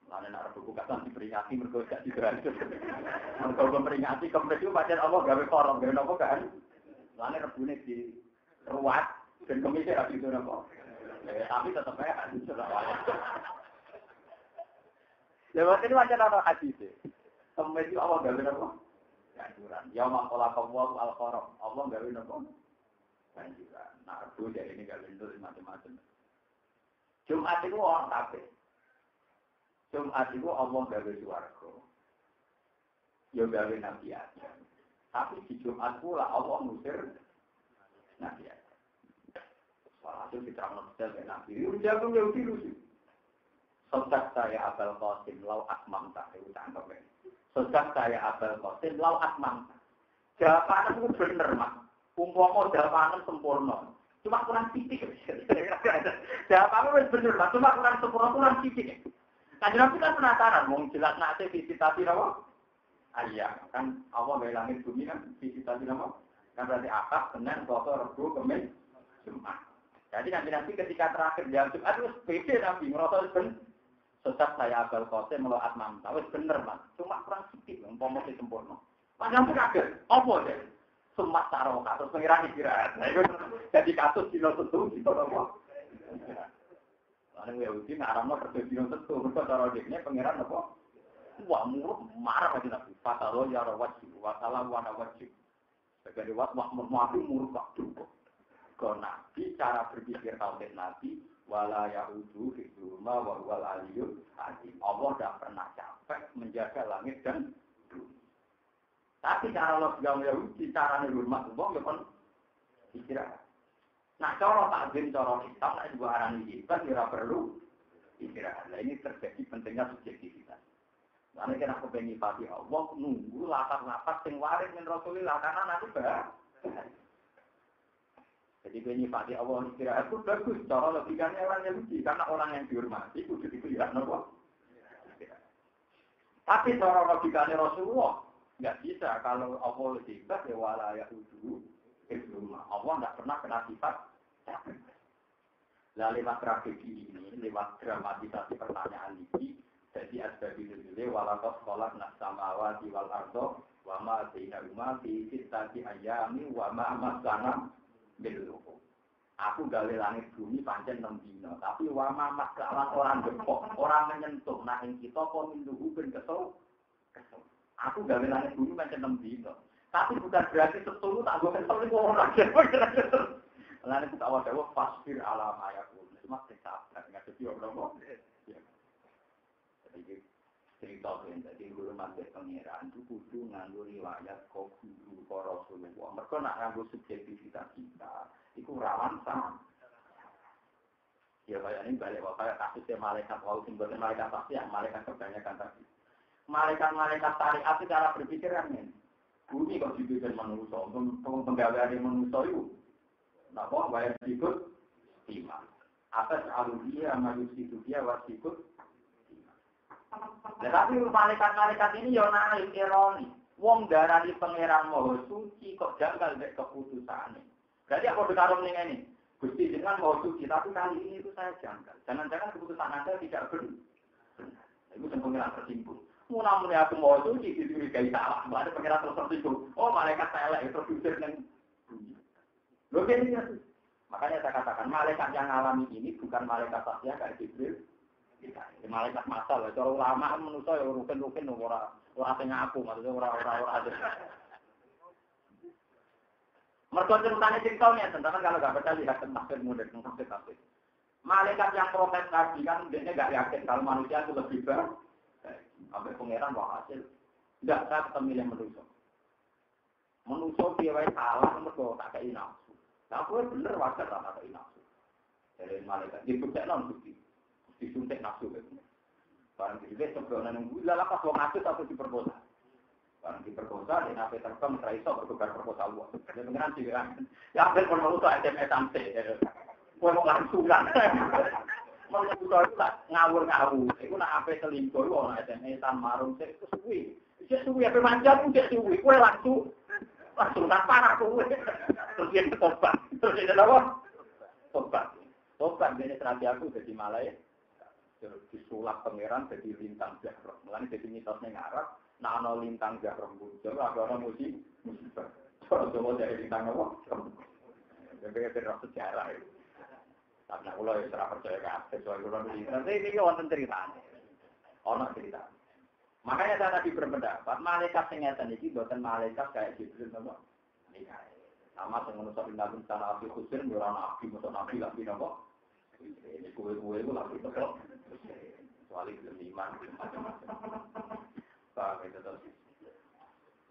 Mana nak buku kata diperingati mergo gak digerak. Mergo memperingati kempes itu pancen Allah gawe korong gawe napa kan? Mana rebune di ruat dan kemis ra itu napa. Eh, tapi tetap aja Ya waktu ini macam apa hadis Kemis itu Allah gawe napa? Kanjuran. Ya makola kawu al korong. Allah gawe napa? Kanjuran. Nah, rebu dari ini gawe macam-macam. Jumat itu orang tapi Jumat itu Allah gawe suarga. Ya gawe Nabi Adam. Tapi di Jumat pula Allah musir Nabi Adam. Walhasil kita mengerti Nabi. Itu jago Yahudi lucu. Sejak saya Abel Qasim lau akmam tak itu tangkap ya. Sejak saya Abel Qasim lau akmam tak. Jawabannya itu bener mas. Umpama jawabannya sempurna. Cuma kurang titik. Jawabannya bener mas. Cuma kurang sempurna kurang titik. Kanjeng Nabi kan penasaran, mau jelas nanti visitasi apa? Ayah, kan Allah dari bumi kan visitasi apa? Kan berarti akad, Senin, Selasa, Rabu, Kamis, Jumat. Jadi nanti nanti ketika terakhir jam Jumat itu beda Nabi, merasa ben sesat saya abal kose melalui atmam, tahu bener mas, cuma kurang sedikit, umpama sempurna. Padahal pun kaget, apa deh? Sumat taruh kasus pengirang istirahat. Nah, jadi kasus di tentu, di apa? Lalu Yahudi ngaramno kerja dino tentu, mereka cara dekne pangeran apa? Wah muruk marah aja nabi. Fatalo ya wajib, watala wana wajib. Sebagai wat murmati muruk waktu. Ke nabi cara berpikir tauhid nabi wala yahudu fi rumah wa wal aliyul azim. Allah tidak pernah capek menjaga langit dan bumi. Tapi cara Allah sebagai Yahudi, cara rumah Allah ya kan istirahat. Nah, cara takzim, cara Islam, nah juga arah kita tidak perlu istirahat. Nah, ini terjadi pentingnya subjektivitas. Karena kita kepengen pati Allah, nunggu latar-latar sing waris min Rasulillah, karena nanti bah. Jadi gue nyifati Allah istirahat itu bagus. Cara logikanya orang Yahudi. Karena orang yang dihormati kudu dipelihara nopo. Tapi cara logikanya Rasulullah nggak bisa. Kalau Allah sifat ya wala rumah. Allah nggak pernah kena sifat. Nah, lewat tragedi ini, lewat dramatisasi pertanyaan ini, jadi asbabi dulu walakas sekolah nas samawati wal ardo wa ma bainahuma fi sittati ayami wa ma bil Aku gawe langit bumi pancen enam dino, tapi wama masalah orang gepok, orang menyentuh, nah yang kita kok minduhu ben kesel, kesel. Aku gawe langit bumi pancen enam dino, tapi bukan berarti setulu tak gue kesel itu orang. Lalu kita awal dewa fasfir alam ayatku, cuma sabar, nggak jadi orang Jadi cerita yang tadi guru mati pengiran itu kudu nganggo riwayat kok guru kok Rasulullah. Mereka nak nganggo subjektivitas kita. Iku rawan sama. Ya kayak ini balik kayak kasusnya malaikat wau simbol malaikat pasti yang malaikat kebanyakan tadi. Malaikat-malaikat syariat itu cara berpikir kan ini. Bumi kok dibikin manusia, penggawaan manusia itu. Nah, kok bayar ikut lima. Atas aludia, manusia dia wasikut Nah, tapi malaikat-malaikat ini ya naik ironi. Wong darah di pangeran mau suci kok janggal dek keputusannya. Berarti aku berkarung nih ini. Gusti dengan mau suci, tapi kali ini itu saya janggal. Jangan-jangan keputusan Anda tidak benar. Itu yang pengiran tersimpul. Namun aku mau suci, dicurigai salah. Ada pengiran terus tersinggung. Oh, malaikat saya lah, produser yang bunyi. Loh, ini Makanya saya katakan, malaikat yang alami ini bukan malaikat tasya kayak Jibril. Malaikat masal, kalau ulama menurut saya rukin-rukin orang orang aku, maksudnya orang-orang orang Mereka ceritanya cerita nih, tentang kalau nggak percaya lihat tentang mudah, tentang tafsir. Malaikat yang protes tadi kan dia nggak yakin kalau manusia itu lebih baik. Sampai pangeran wah hasil. Nggak saya ketemu yang manusia. Manusia dia salah mereka tak kayak nafsu. Aku bener wajar tak kayak nafsu. Dari malaikat, dia bukti non bukti. Disuntik nafsu. Barang diri sebenarnya nunggu, lalu pas wong nafsu atau diperkosa. Barang diperkosa, di nabi terbang, seraiso, bertukar perkosa Allah. Dia pengiran sih, kan. Ya, hampir pun mau SMS sampai. Kue mau langsungan. Mau itu ngawur-ngawur. Itu nak apa selingkuh, itu orang SMS-an, marung, itu suwi. Itu suwi, apa manjat, itu suwi. Kue langsung, langsung tak parah kue. Terus dia tobat. Terus dia apa? Tobat. Tobat, dia terapi aku jadi malaya. Disulap pangeran jadi lintang jahroh. Mulanya jadi mitosnya ngarap. Nah, ana lintang. Coba agak ana musi, musibah. Coba dari lintang apa? Jadi kita sejarah itu. Karena kalau ya serah percaya ke soal kalau lintang. Tapi ini wonten ceritanya. Ono cerita. Makanya saya tadi berpendapat, malaikat yang ngeten ini bukan malaikat kayak Jibril sama. Sama dengan menusuk nabi tanah api khusus, orang api, menusuk nabi lagi nopo. Ini kue-kue itu lagi betul. Kecuali belum iman, belum macam-macam. Paham itu terus.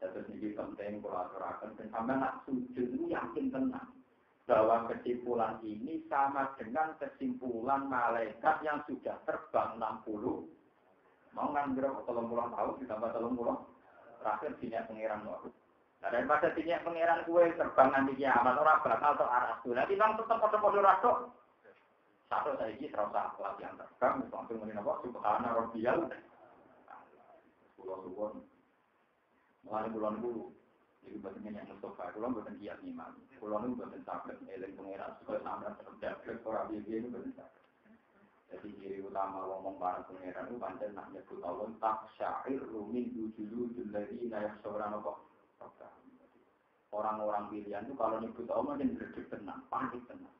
Terus ini penting kalau aturakan. Dan sampai nak sujud yakin tenang. Bahwa kesimpulan ini sama dengan kesimpulan malaikat yang sudah terbang 60 mau kan berapa tolong pulang tahun ditambah tolong pulang. Terakhir sini pengiran mau nah daripada sini pengiran kue terbang nanti kiamat orang bakal atau arah tuh nanti bang tetap foto-foto rasuk satu saya ini terasa yang terbang langsung mengenai apa? Subhanallah rabbiyal. Pulau suwon mulai bulan bulu jadi buatan yang Mustafa pulau buatan kiat iman. Pulau ini buatan sakit eleng pengeras supaya sampai terjadi orang biaya ini buatan sakit jadi ciri utama ngomong para pengeran itu pancen nak nyebut Allah. Tak syair rumin dujulu julari nayak seorang kok orang-orang pilihan itu kalau nyebut Allah jadi berdek tenang panik tenang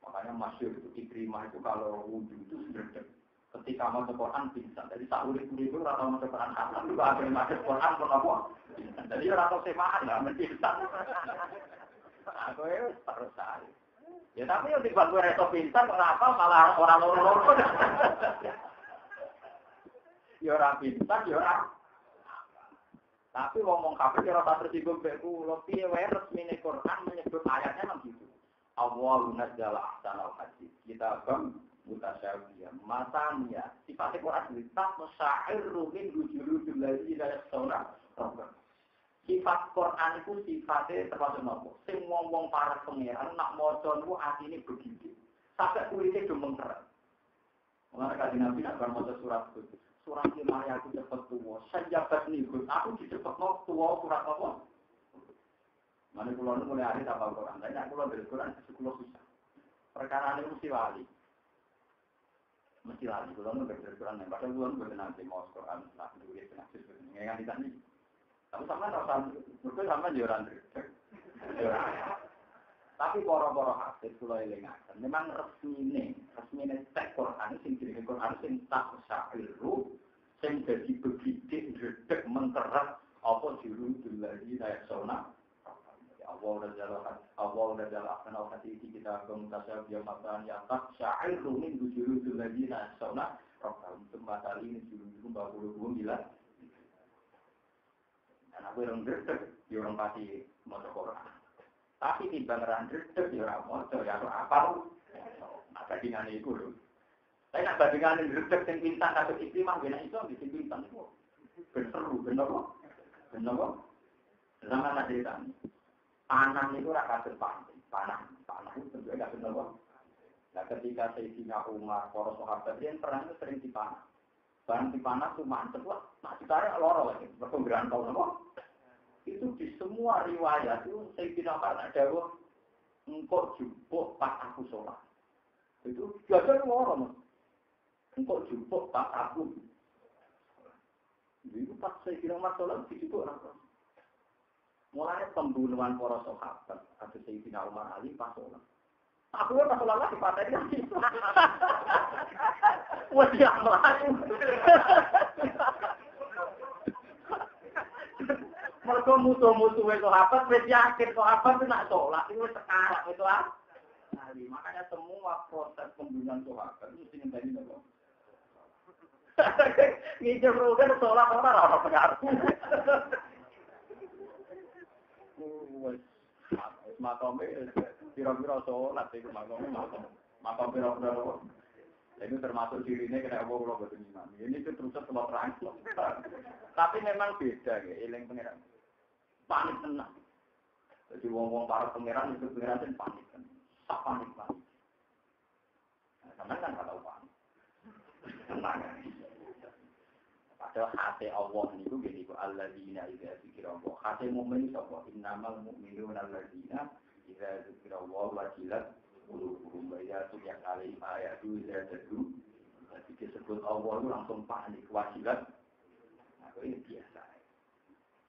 makanya masyur itu ikrimah itu kalau wudhu itu berdek ketika mau Quran bisa. Jadi tak ulik ulik itu rata mau Quran hatam juga ada yang masuk Quran pun apa. Jadi rata semaan lah mencinta. Aku itu terus saya. Ya tapi yang tiba gue reto pintar kenapa malah orang orang Ya orang pintar, ya orang. Tapi ngomong kafir ya rata tersinggung beku. Lo piye wae resmi Quran menyebut ayatnya memang gitu. Awal nazzala ahsanal hadis. Kita bang mutasyabiyah. Matanya, sifatnya Quran itu tak mesyair rumin gujuru jumlahi dari seorang Sifat Quran itu sifatnya termasuk nopo. Sing wong-wong para pangeran nak maca niku atine begitu. Sampai kulitnya gemeng keren. Mengenai kaji Nabi nak baca surat itu. Surat lima aku cepat tua. Sejabat nih, aku cepet mau tua surat apa? Mana pulau ini mulai hari tak Quran. Tapi aku dari Quran itu pulau susah. Perkara ini mesti wali. Mesti wali. Pulau ini dari Quran. Padahal pulau ini nanti mau Quran. Nah, dulu ya penyakit. Nggak ditanya. Tapi sama rasa, mereka sama jualan Tapi poro-poro hadis kula elingaken, memang resmine, resmine tek Quran sing Quran sing tak sa'iru, sing dadi begidik ndredeg menterat apa juru lagi saya sona. Allah udah jalan, Allah udah jalan akan kita kemutasya biar matan ya tak sya'iru min juru lagi saya sona. Rokaun untuk matali ini juru-juru mbak bulu bilang. Dan aku yang gerdek, ya orang pasti mau Quran. Tapi di bangran gerdek, ya orang mau ya apa? Nah, bandingan itu loh. Tapi nak bandingan gerdek yang bintang atau mah gak itu bisa bintang itu. Berseru, bener kok? Bener kok? Zaman ada Panah itu raka terpantai. Panah, panah itu gak bener kok. Nah ketika Sayyidina Umar, para sahabat, dia perang itu sering dipanah. Barang dipanah tuh mantep lah. Nah ditarik loro lagi. Berpenggeran kau nopo itu di semua riwayat itu saya tidak pernah ada engkau jupuk pas aku sholat. Itu jaga orang. Engkau jupuk pas aku. Itu pas saya kira mas sholat di situ orang. Mulai pembunuhan para sahabat, ada Sayyidina Umar Ali pas sholat. Aku kan pas lagi patah lagi. Wah, dia Mereka musuh-musuh itu apa? Wis yakin apa itu nak sholat itu sekarang itu ah. makanya semua proses pembunuhan sahabat itu sing ngenteni nopo. Ngijar rugen sholat ora ora pengaruh. Wes makome pira-pira sholat itu makome makome. Makome pira-pira ini termasuk dirinya kena Allah kalau betul imam. Ini itu terus setelah terang. Tapi memang beda ya, ilang pengiran panik tenang. Jadi wong-wong para pangeran itu pangeran itu panik tenang. Tak panik panik. Karena kan kata panik. Tenang. Padahal hati Allah itu gini ku alladzina idza dzikra Allah. Hati mukmin sapa? Innamal mu'minuna alladzina idza dzikra Allah wajilat qulubuhum wa idza tuliyat alaihim ayatu zadatu. Jadi disebut Allah itu langsung panik wajilat. Nah, ini biasa.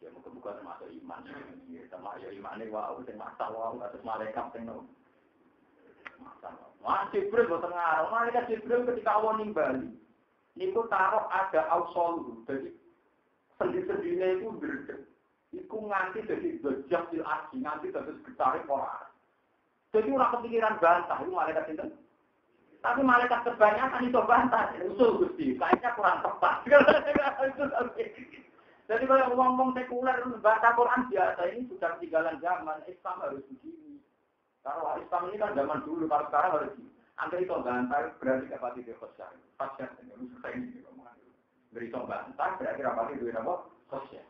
Ya muka-muka termasuk iman. Ya sama ya iman ini wow, sing masa wow, atas malaikat sing no. Wah, Jibril boten ngarang. Malaikat Jibril ketika Allah nimbali. Niku taruh ada ausol. Jadi sendi-sendinya itu berdek. Iku nganti jadi bejak di aji, nganti terus getarik orang. Jadi orang kepikiran bantah, itu malaikat itu. Tapi malaikat kebanyakan itu bantah. Usul Gusti, kayaknya kurang tepat. Jadi kalau ngomong sekuler, baca Quran biasa ini sudah ketinggalan zaman. Islam harus begini. Kalau Islam ini kan zaman dulu, kalau sekarang harus begini. Anda itu bantar berarti pasti di khosya. Khosya ini ini Beri itu bantar berarti rapati duit apa? Khosya.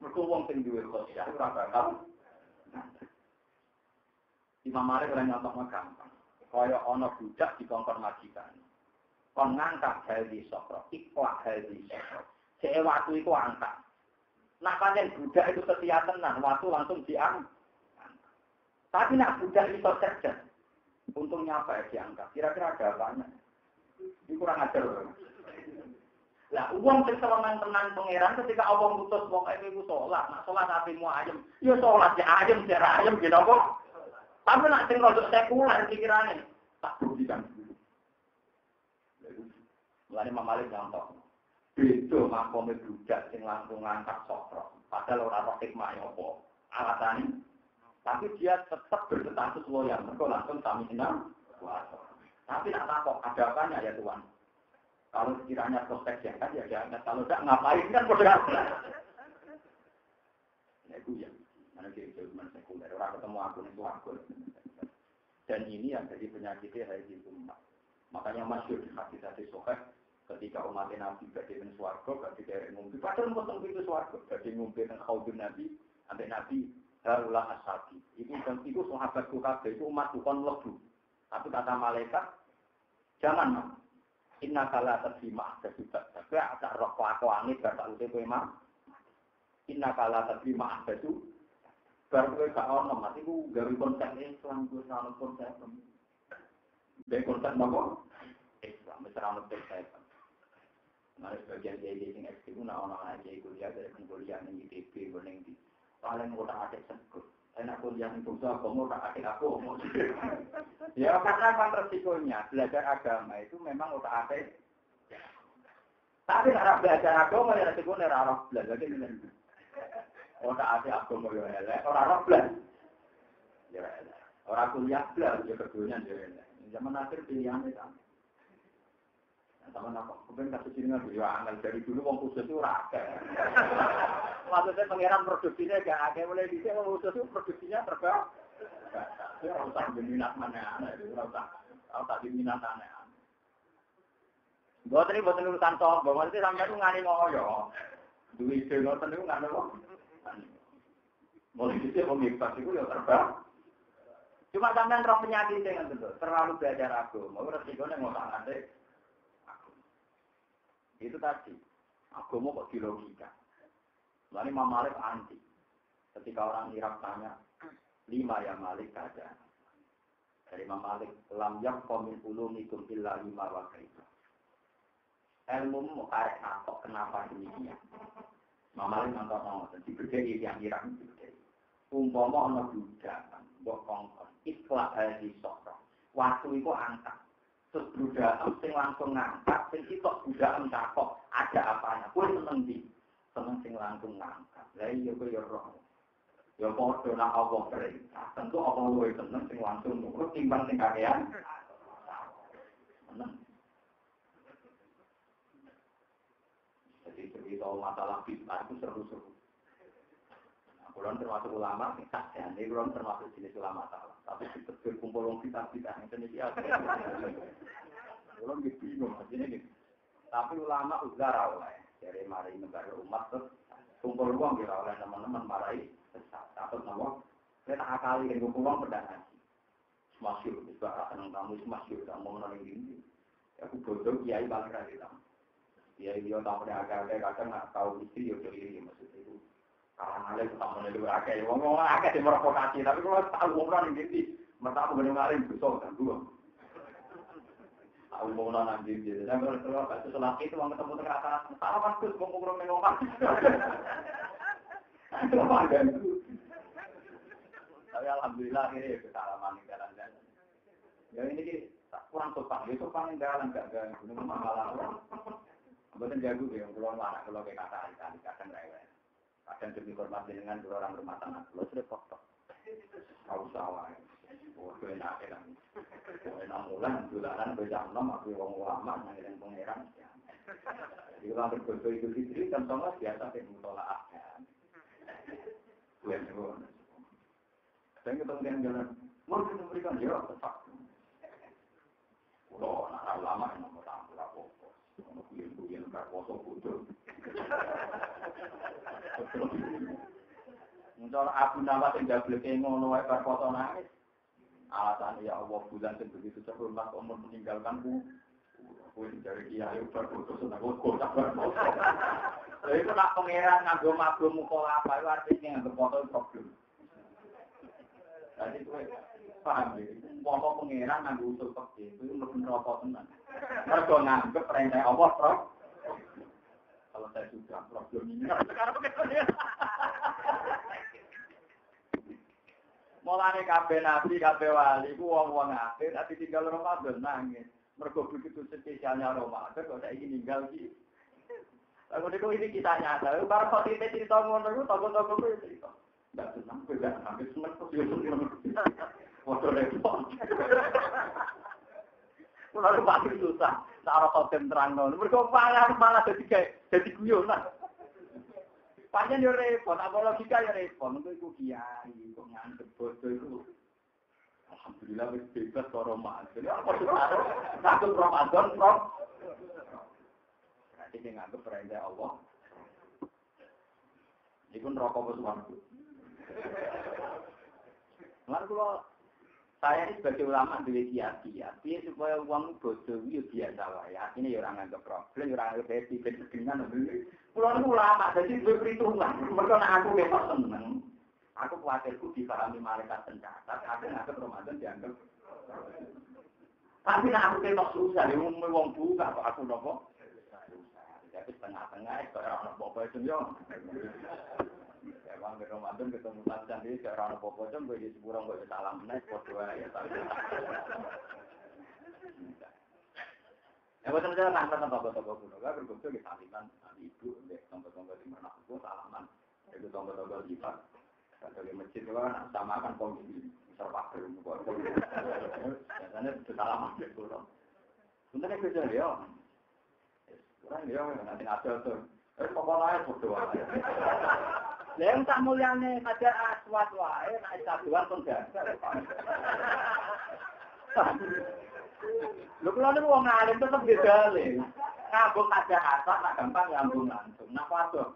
Mereka uang sing duit khosya, itu bakal. Imam Malik orang nyontok gampang. Kaya ono budak di kongkor majikan. Kon ngangkat hal di sokro, ikhwak hal di sokro. Saya waktu itu angkat. Nah panjang budak itu setia tenang, waktu langsung diangkat. Tapi nak budak itu cerdas. Untungnya apa ya diangkat? Kira-kira ada apanya? Ini kurang ajar. Lah, uang seseorang tenang pangeran ketika Allah putus wong itu sholat, nak tapi mau ayam, ya sholat ya ayam, cara ayam gitu kok. Tapi nak sing rodok sekuler pikirannya, tak dikan. Mulane Malik contoh. Beda makome budak sing langsung ngangkat sokro. Padahal ora roh hikmah apa. Alasannya. Tapi dia tetap berstatus loyal. Mereka langsung kami senang. Tapi nak takut ada apanya ya Tuhan. Kalau sekiranya prospek jangan ya jangan. Kalau tidak ngapain kan bodoh Ya itu ya. Mana kira kira cuma sekuler. Orang ketemu aku itu aku. Dan ini yang jadi penyakitnya hari itu. Makanya masyur di hadis sokeh ketika umat Nabi badhe men swarga badhe derek ngumpi padahal mboten pintu swarga badhe ngumpi teng khaudun Nabi Sampai Nabi Harulah Asabi. Itu dan itu sahabat kabeh itu umat bukan lebu. Tapi kata malaikat, jangan mah. Inna kala terima ada sudah. Tapi ada roh kelakuan ini gak tak usah kowe mah. Inna kala terima ada itu. Baru kowe gak ono mati ku gawe konsep Islam ku salah konsep. Dari konsep apa? Islam, misalnya konsep. Nah, sebagian kiai sing ekstrim, nah orang kiai kuliah dari kuliah ning ITB, ning di paling udah ada sekut. Enak kuliah ning bangsa agama tak ada aku. ya karena apa resikonya belajar agama itu memang udah ada. Tapi cara belajar agama ya resiko nih arah belajar ini. Udah ada agama ya elek, orang arah belajar. Ya elek. Orang kuliah belajar ya keduanya ya. Zaman akhir pilihan itu sama apa? Kemudian kasus ini nggak bisa angel dari dulu wong khusus itu rakyat. Maksudnya pengiran produksinya gak ada mulai di sini khusus itu produksinya terbang. Itu harus tak diminat mana aneh, itu harus tak harus tak diminat aneh. Buat ini buat urusan top, bahwa nanti sampai itu ngani ngoyo. Duit itu ngoten itu ngani kok. Mulai di sini pemikir itu ya terbang. Cuma sampean roh penyakit dengan tentu, terlalu belajar aku, mau resikonya mau sangat itu tadi, agama kok di logika. Lalu Imam Malik anti. Ketika orang Irak tanya, lima ya Malik saja. Dari Imam Malik, lam yang komin ulumikum illa lima wa itu. Ilmu mau karek takok kenapa demikian. Imam Malik nonton nonton, diberdaya yang Irak diberdaya. Umpama ana budak, mbok kongkon, ikhlas dari sokro. Waktu itu angkat, terus budal sing langsung ngangkat sing sitok budal takok ada apanya? Kowe seneng di seneng sing langsung ngangkat. Lah iya kowe ya roh. Ya padha nak apa perintah? Tentu apa luwe seneng sing langsung nurut timbang sing kakean? Jadi cerita masalah bid'ah itu seru-seru. Kulon termasuk ulama, ini kulon termasuk jenis ulama salah. Tapi betul kumpul orang kita kita yang jenis ya. Kulon gitu bingung, ini. Tapi ulama uzara oleh dari mari negara umat terus kumpul uang kita oleh teman-teman marai sesat. Atau nama kita akali yang kumpul uang perdana. Semasyur, bisa senang kamu semasyur, kamu menolak ini. Aku bodoh, kiai balik lagi kamu. Kiai dia tahu pada agak-agak kadang nggak tahu istri, ya jadi maksudnya itu. Karena itu tak mau itu akeh, wong wong akeh sing provokasi, tapi kalau tahu wong ora ngerti, mata aku bener ngalim besok kan dua. Tahu wong ora ngerti, dan kalau kalau sholat itu wong ketemu tengah rata, salah mas kus wong ngomong ning omah. Tapi alhamdulillah ini kesalahan di jalan-jalan. Ya ini kurang sopan, ya sopan yang jalan gak gak gunung malah. Bukan jago ya, kalau anak kalau kayak kata kali kadang rewel. Kadang demi hormat dengan dua orang rumah tangga. Lo sudah foto. Kau sawah. Wah, gue enak. Gue enak bulan, bulanan, gue jam enam, aku wong ulama, yang pangeran. Jadi kalau berbodoh itu fitri, sama biasa kayak mutolak. Gue yang Saya ketemu dengan jalan, mau kita berikan jawab, tetap. Kalau anak lama yang mau tampil apa-apa. Kalau kuyen-kuyen, gak kosong, bodoh. Nawas yang gak boleh ngono wae bar foto nangis. Alasan ya Allah bulan sing begitu terhormat umur meninggalkanku. Kuwi dari kiai foto seneng kok bar foto. Lha itu nak pangeran nganggo mabuk mukola apa itu artinya nganggo foto problem. Jadi kowe paham ya? Foto pangeran nganggo usul peking itu mlebu neraka tenan. Mergo nganggep perintah Allah, Prof. Kalau saya sudah problem ini, sekarang Mulane kabeh nabi, kabeh wali ku wong-wong akhir, tapi tinggal Ramadan nangis. Mergo begitu spesialnya Ramadan kok saiki ninggal iki. Lalu niku ini kita nyata, barang kok kita cerita ngono iku toko-toko ku cerita. Ndak senang kowe gak nangis semen kok yo seneng. Foto repot. Mulai pasti susah. Cara totem terang nol. Mereka malah malah jadi kayak jadi guyonan. Panjang yo repot, apa logika ya repot. Untuk itu kiai, kok bodoh itu. Alhamdulillah wis bebas kok Ramadan. Jadi apa sih Satu Ramadan, Prof. Berarti dia nganggep perintah Allah. Iku neraka wis. Lalu kalau saya ini sebagai ulama di kiai-kiai, ya supaya uang bodoh itu biasa wae. Ya orang anggap problem, ya orang anggap happy, ben dengan Kulo niku ulama, jadi gue perhitungan. Mereka nak aku besok seneng. Aku khawatirku dipahami malaikat pencatat, aku nganggap Ramadan dianggap. Tapi nak aku ketok susah, ya wong buka kok aku nopo. Jadi setengah-tengah, itu orang itu yo. Emang ke Ramadan ketemu Tansan di ke orang popo jam gue di sepurang gue salam nih podo ya tapi. Ya betul betul nah kan toko toko kuno gak berkumpul di salinan ibu deh toko toko di mana aku salaman itu toko toko lipat kalau di masjid kan sama kan komisi serba belum kok. Biasanya salaman deh kuno. Sebenarnya kerja dia. Kurang dia nanti ada tuh. Eh pokoknya podo Yang tak muliane ada aswat wae, nek saduan pun dasar. Lho kula niku wong alim tetep gedale. Ngambung ada asat, nak gampang ngambung langsung. Nak waduh.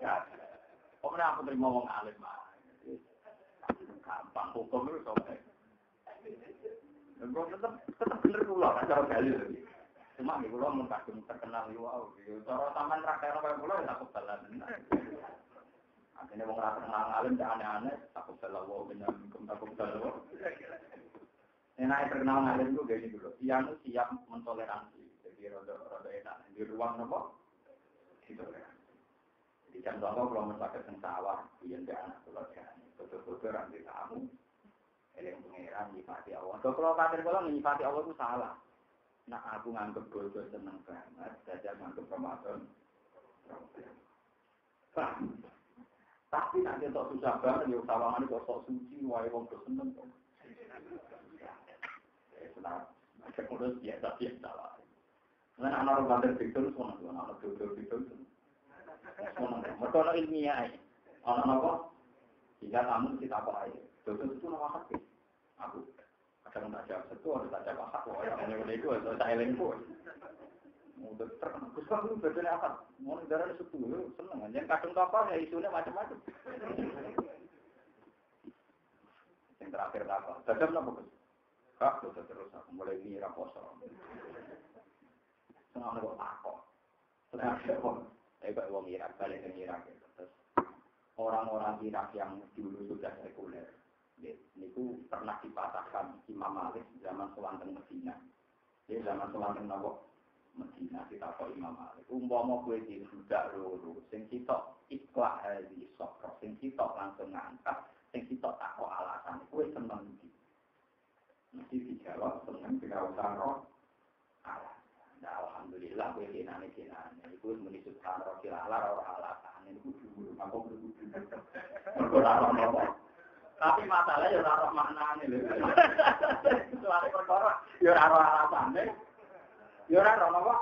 Ya. Kok ora aku terima wong alim mah. Gampang hukum itu sampai. Lho tetep tetep bener kula cara dalil. Cuma nih mun kadung terkenal wow. Cara taman rakyat kaya kula ya tak kebalan. Akhirnya wong ora kenal alim tak aneh-aneh, takut salah wa minkum takut salah. Enak terkenal alim itu kayak dulu. Yang siap mentoleransi. Jadi rada-rada enak di ruang nopo. Ya. Jadi jam kalau mencapai yang sawah, iya ndak anak keluarga. Betul-betul nanti kamu. Eling pengeran nyifati Allah. Kalau kafir kalau nyifati Allah itu salah. Nah aku nganggep bodoh seneng banget, saja nganggep Ramadan. Paham? Tapi nanti untuk susah banget, ya sawangan itu sok suci, wae wong seneng. Ya, senang. Ada kurus biasa biasa lah. Nah, anak orang bandar fitur, semua tuh, anak fitur fitur. Semua mereka orang ilmiah, anak apa? Jika kamu kita apa aja, fitur itu nama hati. Aku kadang tak jawab satu, ada tak jawab hak, itu, ada saya lengkau. Udah terkenal. Gus Pak itu bedanya apa? Mau darah sepuluh, seneng. Yang kadung kapal ya isunya macam-macam. Yang terakhir apa? Dadam apa? Kak, terus terus aku mulai ngira poso. Senang kok takut. Senang kok. Eh, kok Irak balik ke Irak terus orang-orang Irak yang dulu sudah sekuler, niku pernah dipatahkan Imam Malik zaman Sewanteng Medina. Jadi zaman Sewanteng Nawawi Medina kita kok Imam Malik. Umpama kowe di budak loro, sing kita ikhlas hadi sokro, sing kita langsung ngangkat, sing kita tak kok alasan, kowe seneng iki. Mesti dijawab seneng tidak usah roh alasan. Nah, alhamdulillah kowe kenane kenane. Iku muni subhanallah kilala ora alasan. Iku dulu aku berbudu. Ora Tapi masalahnya ya ora roh maknane lho. Perkara ya ora roh alasane. Ya ora roh apa?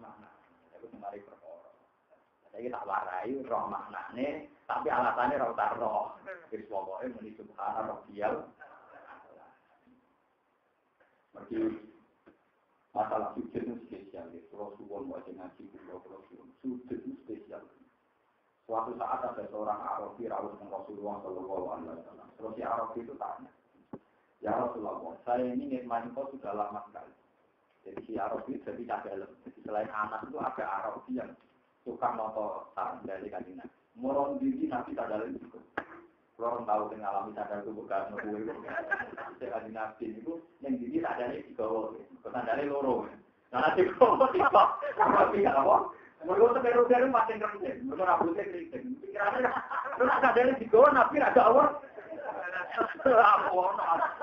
Makna. Iku semari perkara. Saiki tak warai roh maknane, tapi alasannya tak roh. Wis pokoke muni subhana rabbiyal Mergi masalah sujud itu spesial ya. Kalau suwon wajib ngaji kulo kalau sujud itu spesial. Suatu saat ada seorang Arabi rawat dengan Rasulullah Shallallahu Alaihi Wasallam. Terus si Arabi itu tanya, Ya Rasulullah, saya ini nikmati kau sudah lama sekali. Jadi si Arabi jadi dalam. Selain anak itu ada Arabi yang suka moto saran dari kajian. Moron diri nanti dalam itu. Orang tahu dengan alami sadar itu bukan nunggu itu. Saya nabi itu yang diri sadar itu digawa. Bukan dari loro. Nah nanti kau tiba, Arabi apa? Mereka sekeru-keru makin kering. Mereka rambutnya kering. Pikirannya, lu sadar itu digawa, nabi ada awal.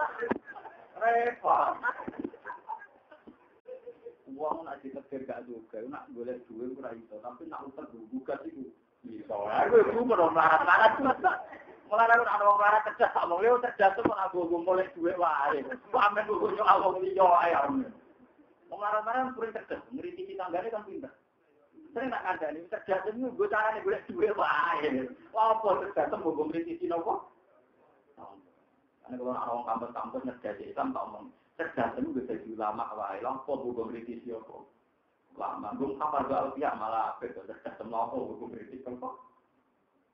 Repot. Uang nak ditetir gak juga, nak boleh duit ora iso, tapi nak utang gugat iku iso. Aku iku menawa melarat-melarat Mulai aku ada orang lain cerdas, ngomong cerdas tuh mau aku mulai duit wae. Pamer gue aku liyo ayam. Wong larat-larat kurang cerdas, tanggane kan pintar. Sering tak ada nih, cerdas itu gue cara nih gue duit wae. Apa cerdas tuh gue ngerti nopo? Karena kalau orang kampus-kampus cerdas Islam tak ngomong cerdas itu bisa jadi ulama wae. Lampu gue ngerti siapa? Lama, gue kapal gue alfiah malah apa itu cerdas semua gue ngerti apa?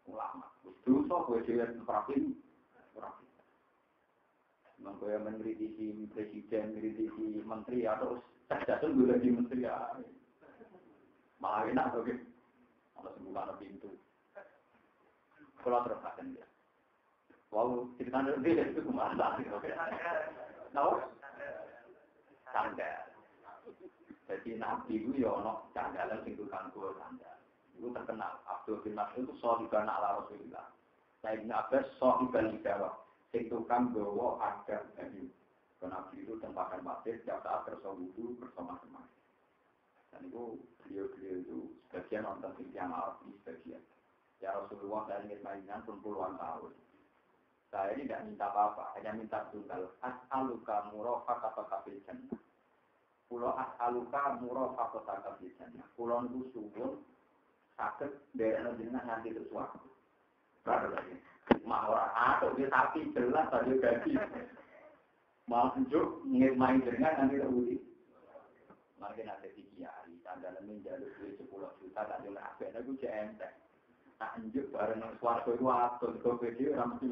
ulama. Dosa kowe dhewe prapi prapi. Memang kowe mengkritisi presiden, mengkritisi menteri atau cerdas dulu di menteri ya. Malah enak gitu. Kalau sebulan pintu. Kalau terus akan dia. Wow, cerita dia itu ke mana? Nah, sandal. Jadi nabi itu ya ono candalan sing tukang kulo sandal. Itu terkenal. Abdul bin Mas'ud itu sohiban ala Rasulullah. Sayyidina Abbas sohiban hidawah. Sing tukang bawa agar kayu. Karena itu tempatkan masjid, setiap saat bersawudu bersama-sama. Dan itu beliau-beliau itu sebagian nonton TV yang Arab sebagian. Ya Rasulullah saya ingin mainan pun puluhan tahun. Saya ini tidak minta apa-apa, hanya minta tunggal. As'aluka murafak atau kafir jannah. Pulau as'aluka murafak atau kafir jannah. Pulau itu subuh, sakit, daerah jenah nanti sesuatu. Baru lagi. Mah orang atau dia sapi jelas tadi gaji. Mau tunjuk, main dengan nanti terbudi. Makin ada di kiai, tanda nemin jalur duit sepuluh juta, tak ada apa, itu enteng anjuk bareng nang swarga iku kok iki ora mesti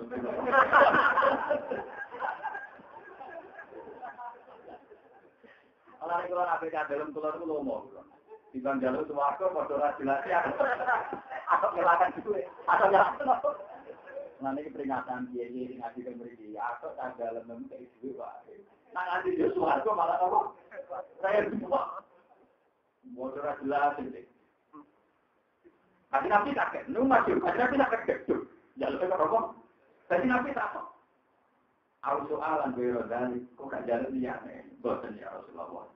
nek ora ape dalam jaluk swarga padha ora jelas ya. Aku ngelakan peringatan dia ini ngaji ke mriki. Aku nemu kayak duwe wae. Nah nanti dia swarga malah apa? Saya semua. Bodoh jelas ini. Tapi nabi kaget, nu maju, tapi nabi tak kaget tuh. Jalur ke rokok. Tapi nabi tak kok. Aku soalan gue dari, kok gak jalan dia nih? Bosan ya Rasulullah.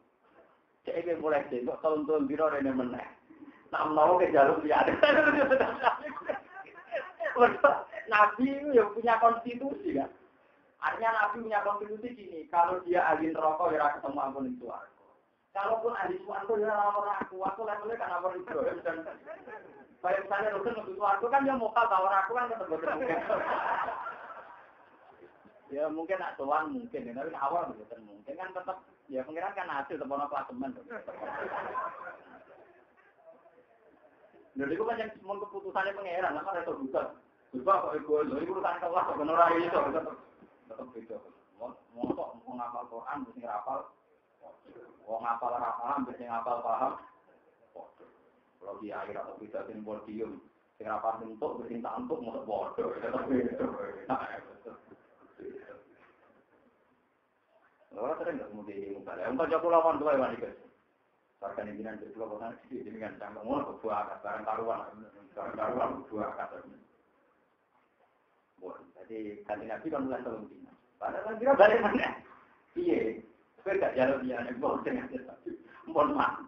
Cek gue mulai sih, kok tahun-tahun biro ini meneh. Nak mau ke jalur dia Nabi itu yang punya konstitusi kan. Artinya Nabi punya konstitusi gini, kalau dia ahli rokok ya ketemu ampun itu Kalaupun ahli suarco ya lapor aku, aku levelnya kan lapor itu. Kayak misalnya Rukin untuk suatu kan dia mokal tawar aku kan tetap mungkin. ya mungkin nak tuan mungkin, tapi awal betul mungkin kan tetap ya pengiran kan hasil teman klasemen. Jadi itu kan yang keputusannya pengiran, kan itu bukan. Coba kok ego, itu urusan kelas benar itu tetap beda. Mau mau ngapal Quran, mesti ngapal. Mau ngapal rafalan, mesti ngapal paham. Di akhir atau kita tim podium, sing rapat untuk bercinta untuk mau bodoh, Orang sering nggak ini muka. Yang kau jauh lawan dua yang guys. Sarkan ini nanti dua orang sih dengan canggung mau buah akar barang karuan, barang karuan. Bon, jadi kantin nabi kan mulai ini. Padahal kira balik mana? Iya, gak jalan dia nih, dengan bon mak.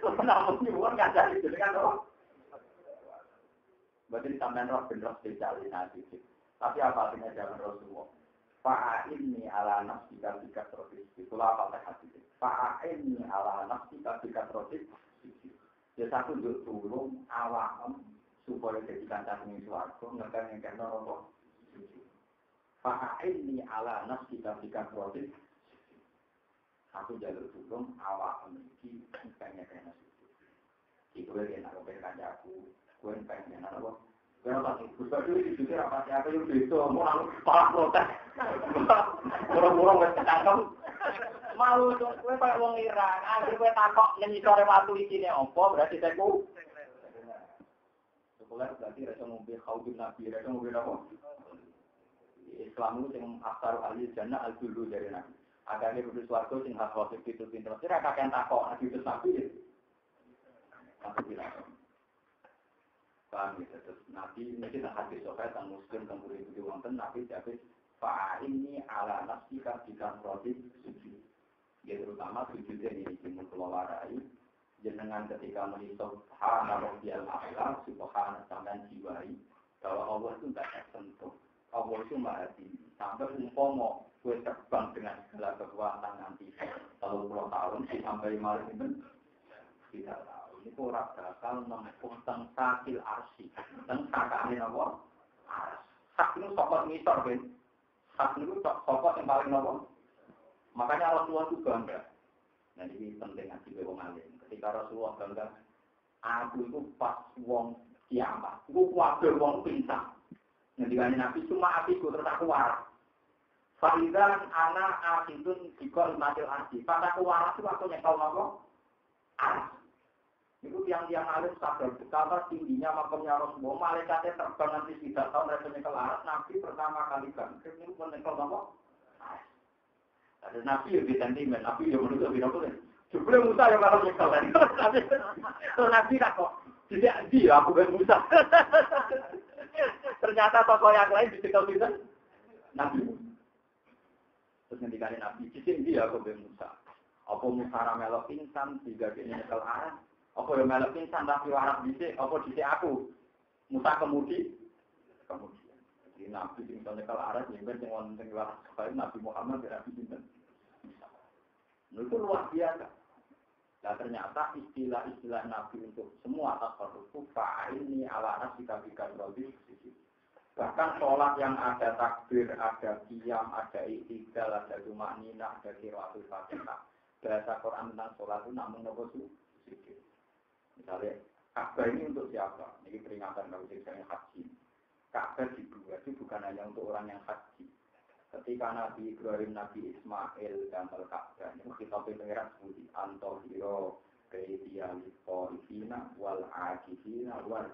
Namun nyuwun ngajari jenengan roh. Berarti sampean roh bener spesialisasi. Tapi apa artinya zaman Rasulullah? Fa'a ini ala nafsi kabika terobis. Itulah apa hati. Fa'a ini ala nafsi kabika terobis. Ya satu untuk tulung awam supaya jadi kancah ini suarga ngekan yang kena rokok. Fa'a ini ala nafsi kabika terobis. Aku jalur tulung awak memiliki pengen kena suci. Itu lagi nak pengen kanjaku, gue pengen apa? Apa sih? Gue tuh di situ apa sih? Apa yang itu? Mau lalu kepala protes. Murah-murah gue ketangkep. Malu tuh, gue pakai uang Iran. Akhir gue takok nyanyi sore waktu di sini. Berarti saya ku? Sekolah berarti rasa mobil khaudun nabi, rasa mobil apa? Islam itu yang aktar ahli jannah al-dulu dari nabi. Agaknya kudu suarga sing hak khosif itu pinter. Kira kakek takok nabi itu nabi. Nabi bilang. Paham ya, terus nabi ini kita hadis sokai tentang muslim tentang buri itu wonten nabi jadi Fa ini ala nafsi kabikan roti sujud. Ya terutama sujudnya ini jimun keluarai. Jenengan ketika meniso subhana rabbiyal a'la subhana sampean jiwai bahwa Allah itu tidak tersentuh. Allah itu maha tinggi. Sampai umpama gue terbang dengan segala kekuatan nanti kalau puluh tahun sih sampai malam itu tidak tahu. Ini orang bakal menempuh tentang sakil arsi. Tentang sakane apa? Ars itu sokot ngisor kan sak itu sokot yang paling apa? Makanya Rasulullah itu bangga. Nah ini penting ngaji be wong ketika Rasulullah bangga aku itu pas wong kiamat. Gue kuwabe wong pingsan. Ngendikane Nabi cuma apiku terus aku waras. Faidan anak asidun dikol matil arti. Pada aku waras itu aku nyekel apa? Aras. Itu tiang-tiang alim sadar betapa tingginya makamnya Rasulullah. Malaikatnya terbang nanti tidak tahun mereka nyekel aras. Nabi pertama kali kan. Pun nyekel apa? Aras. Ada Nabi yang di sentimen. Nabi yang menurut Nabi Nabi. Jumlah Musa yang kalau nyekel. Terus Nabi tak kok. Tidak dia aku ben Musa. Ternyata tokoh yang lain dicekel kita. Nabi Terus ngendikane Nabi, cici dia aku ben Musa. Apa Musa ramelok pingsan sehingga dia nyekel aras? Apa yang melok pingsan tapi waras bisa? Apa bisa aku? Musa kemudi? Kemudian. Jadi Nabi sing nyekel aras, nyimpen sing wonten waras kaya Nabi Muhammad dan Nabi Sinten. Itu luar biasa. Nah ternyata istilah-istilah Nabi untuk semua tasawuf itu ini ala nasi kabikan lebih Bahkan sholat yang ada takbir, ada kiam, ada ikhtigal, ada rumah nina, ada kiratul fatihah. Bahasa Quran tentang sholat itu namun nopo sedikit. Misalnya, Ka'bah ini untuk siapa? Ini peringatan kalau misalnya haji. Ka'bah dibuat itu bukan hanya untuk orang yang haji. Ketika Nabi Ibrahim, Nabi Ismail, dan Al-Ka'bah, itu kita pengeran sebuti. Antohiro, Beitiya, Lipoifina, Wal Akifina, Wal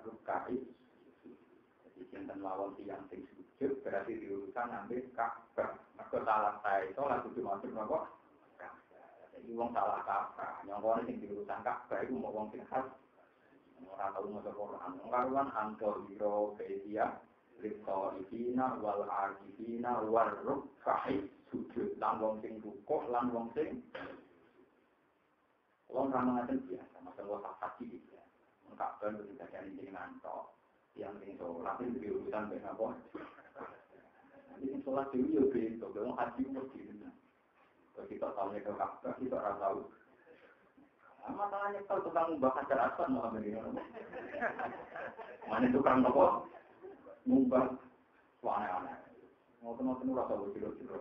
Cinta lawan tiang sing sujud, berarti diurusan nanti Ka'bah. Maka salah saya itu lagu dimaksud nopo. Jadi wong salah Ka'bah, nyongkone sing diurusan Ka'bah itu mau wong sing khas. Ora tau maca Quran. Wong karuan Antohiro, Beitiya, Liqa'ifina wal akifina wal rukka'i sujud lan sing rukuk lan wong sing wong ra ngaten biasa wong haji iki ya bisa jadi dengan tok yang sing sholat itu di urusan ben apa nanti sing sholat yo ben to wong haji mesti kalau kita tahu ke Ka'bah kita ora tahu masalahnya kalau tukang mbak hajar asal mau ambil mana tukang nopo ngubah aneh-aneh. Ngoten-ngoten ora tau jero-jero.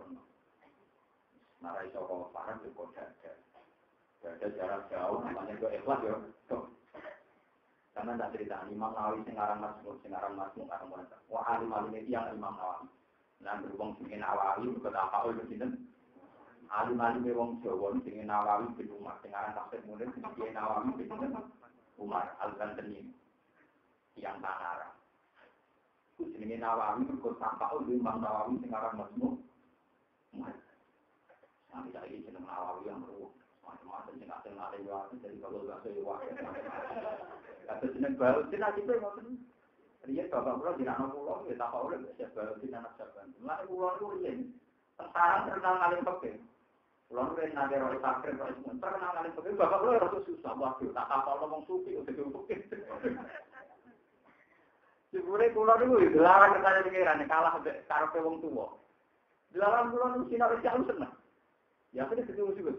Nara iso kok parang yo jaga. Jaga jarak jauh namanya kok ikhlas yo. Karena tak cerita Imam Nawawi Masmur, sing aran Masmur aran Muhammad. Wah alim alim iki yang Imam Nawawi. Lan berhubung sing Nawawi tak apa itu? Alim alim wong Jawa sing Nawawi bin Umar, sing aran Tafsir Munir sing Nawawi bin Umar Al-Bantani. Yang tanara. jenenge Nawawi mergo sampak oleh Imam Nawawi sing aran Masmu. Nanti lagi jeneng Nawawi yang meruh. Macam-macam nate yo jadi kalau Kata jeneng ati pe ngoten. Riyen bapak kula dinakno kula ya tak ora bisa baru sing anak saban. Mulane kula niku riyen sekarang terkenal kali peke. Kula niku nek nate ora sakre kok terkenal kali bapak kula ora susah waduh tak kapal ngomong sufi udah diumpuk. Sibure kula niku dilarang kersane pikiran kalah karepe wong tuwa. Dilarang kula sinar wis seneng. Ya kene dadi musibah.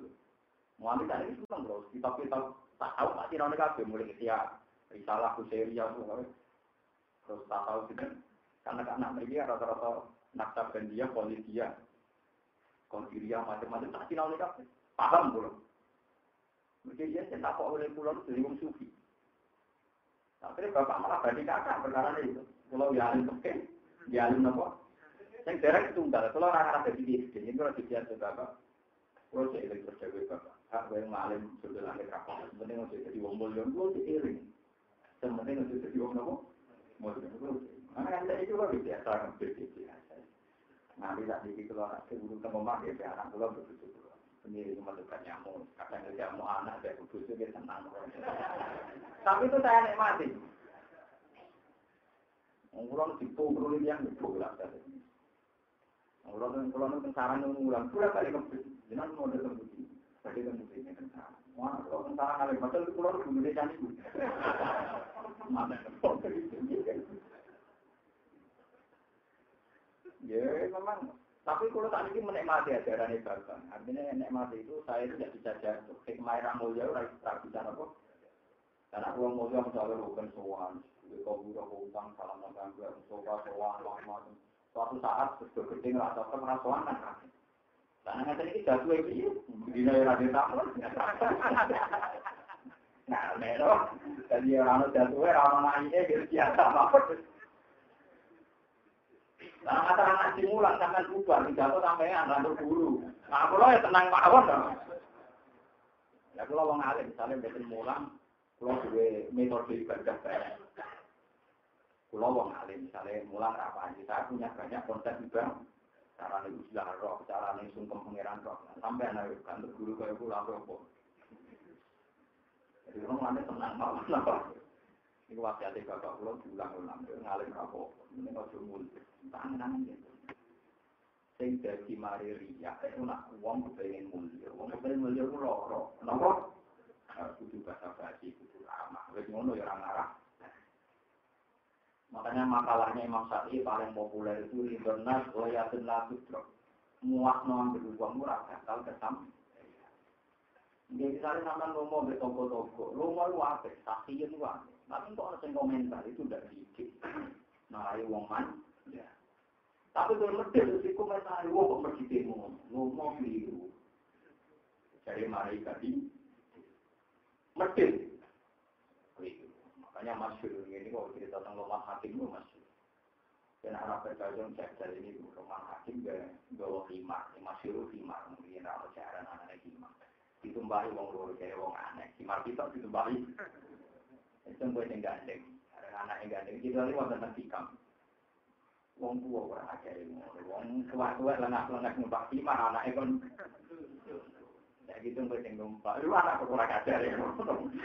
Muami tak iki seneng lho, kitab-kitab tak tahu tak sinone kabeh mulai ketia risalah kuseria terus tak tahu gitu. Karena anak mereka rata-rata naktab dan dia politia, konfiria macam-macam tak sinone kabeh. Paham belum? Mungkin dia tak oleh pulau dari wong sufi. Tapi bapak malah bagi kakak perkara itu. Kalau ya alim oke, ya alim apa? Yang derek tunggal. Kalau orang arah jadi di sini, kalau juga bapak. Kalau saya iling terjaga bapak. Hak gue ngalim sudah langit kapal. Sebenarnya nggak jadi wong mulia, gue diiring. Sebenarnya nggak jadi wong apa? Mulia, Karena kan saya juga biasa. Nanti dikit kalau anak sebelum teman ya anak sendiri menemukan nyamuk, kadang anak kudus itu tenang. Tapi itu saya nikmati. Yang dipukul lah tadi. Ngulon ngulon itu sarang ngulang pula kali kebut. Jangan mau ada kebut. Tadi kebut ini kan sarang. Kalau itu itu jadi. Ya, memang tapi kalau tak ini menikmati ajaran ibadah, artinya menikmati itu saya tidak bisa jatuh. Hikmah yang mulia, tidak bisa apa. Karena uang mulia misalnya bukan soan, kau buka hutang, salam makan, gue soal soan, macam Suatu saat gede nggak tahu kan kan. Karena nggak tadi kita jatuh lagi, di daerah desa Nah, melo. Jadi orang jatuh, orang naiknya gitu biasa apa. Nah, kata anak simulan sampai bubar, jatuh sampai anak guru. Nah, kalau ya tenang mawon. Ya kalau wong alim, misalnya betul mulang, kalau gue metode ibadah banyak. Kalau wong alim, misalnya mulang apa aja, saya punya banyak konsep juga. Cara nih usia roh, cara sungkem pangeran roh. Sampai anak kantor guru kayak pulang roh. Jadi orang mana tenang mawon apa. Ini wasiatnya bapak pulau diulang-ulang, ngalim rapo. Ini nggak cuma tangan gitu. Sing dadi mari riya itu nak wong kepengen mulia, wong kepengen mulia ku loro. Napa? Kudu bahasa basi, kudu ramah. Wis ngono ya ora ngarah. Makanya makalahnya Imam Syafi'i paling populer itu Libernas Goyatun Latudrok. Muak noang berdua murah, bakal kesam. Jadi misalnya sampai ngomong di toko-toko, rumah lu apa? Saksiin lu apa? Tapi kok ada yang komentar itu udah dikit. Nah, ayo wong man, ya. Tapi kalau medel di komentar, wah kok pergi demo, ngomong biru. Jadi mari tadi, medel. Makanya masyur ini kalau cerita tentang lemah hakim itu masyur. Dan anak berkajang cek dari ini lemah hakim gak bawa himar, masyur himar, mungkin ada cara anak-anak himar. Ditumbahi wong loro kayak wong aneh, himar kita ditumbahi. Itu gue yang gandeng, ada anak yang gandeng, kita ini wonten tikam. Wong tua orang aja ini, wong tua-tua lengah-lengah numpak himar, anaknya kan Ya gitu gue yang numpak. Lu anak kurang ajar ya.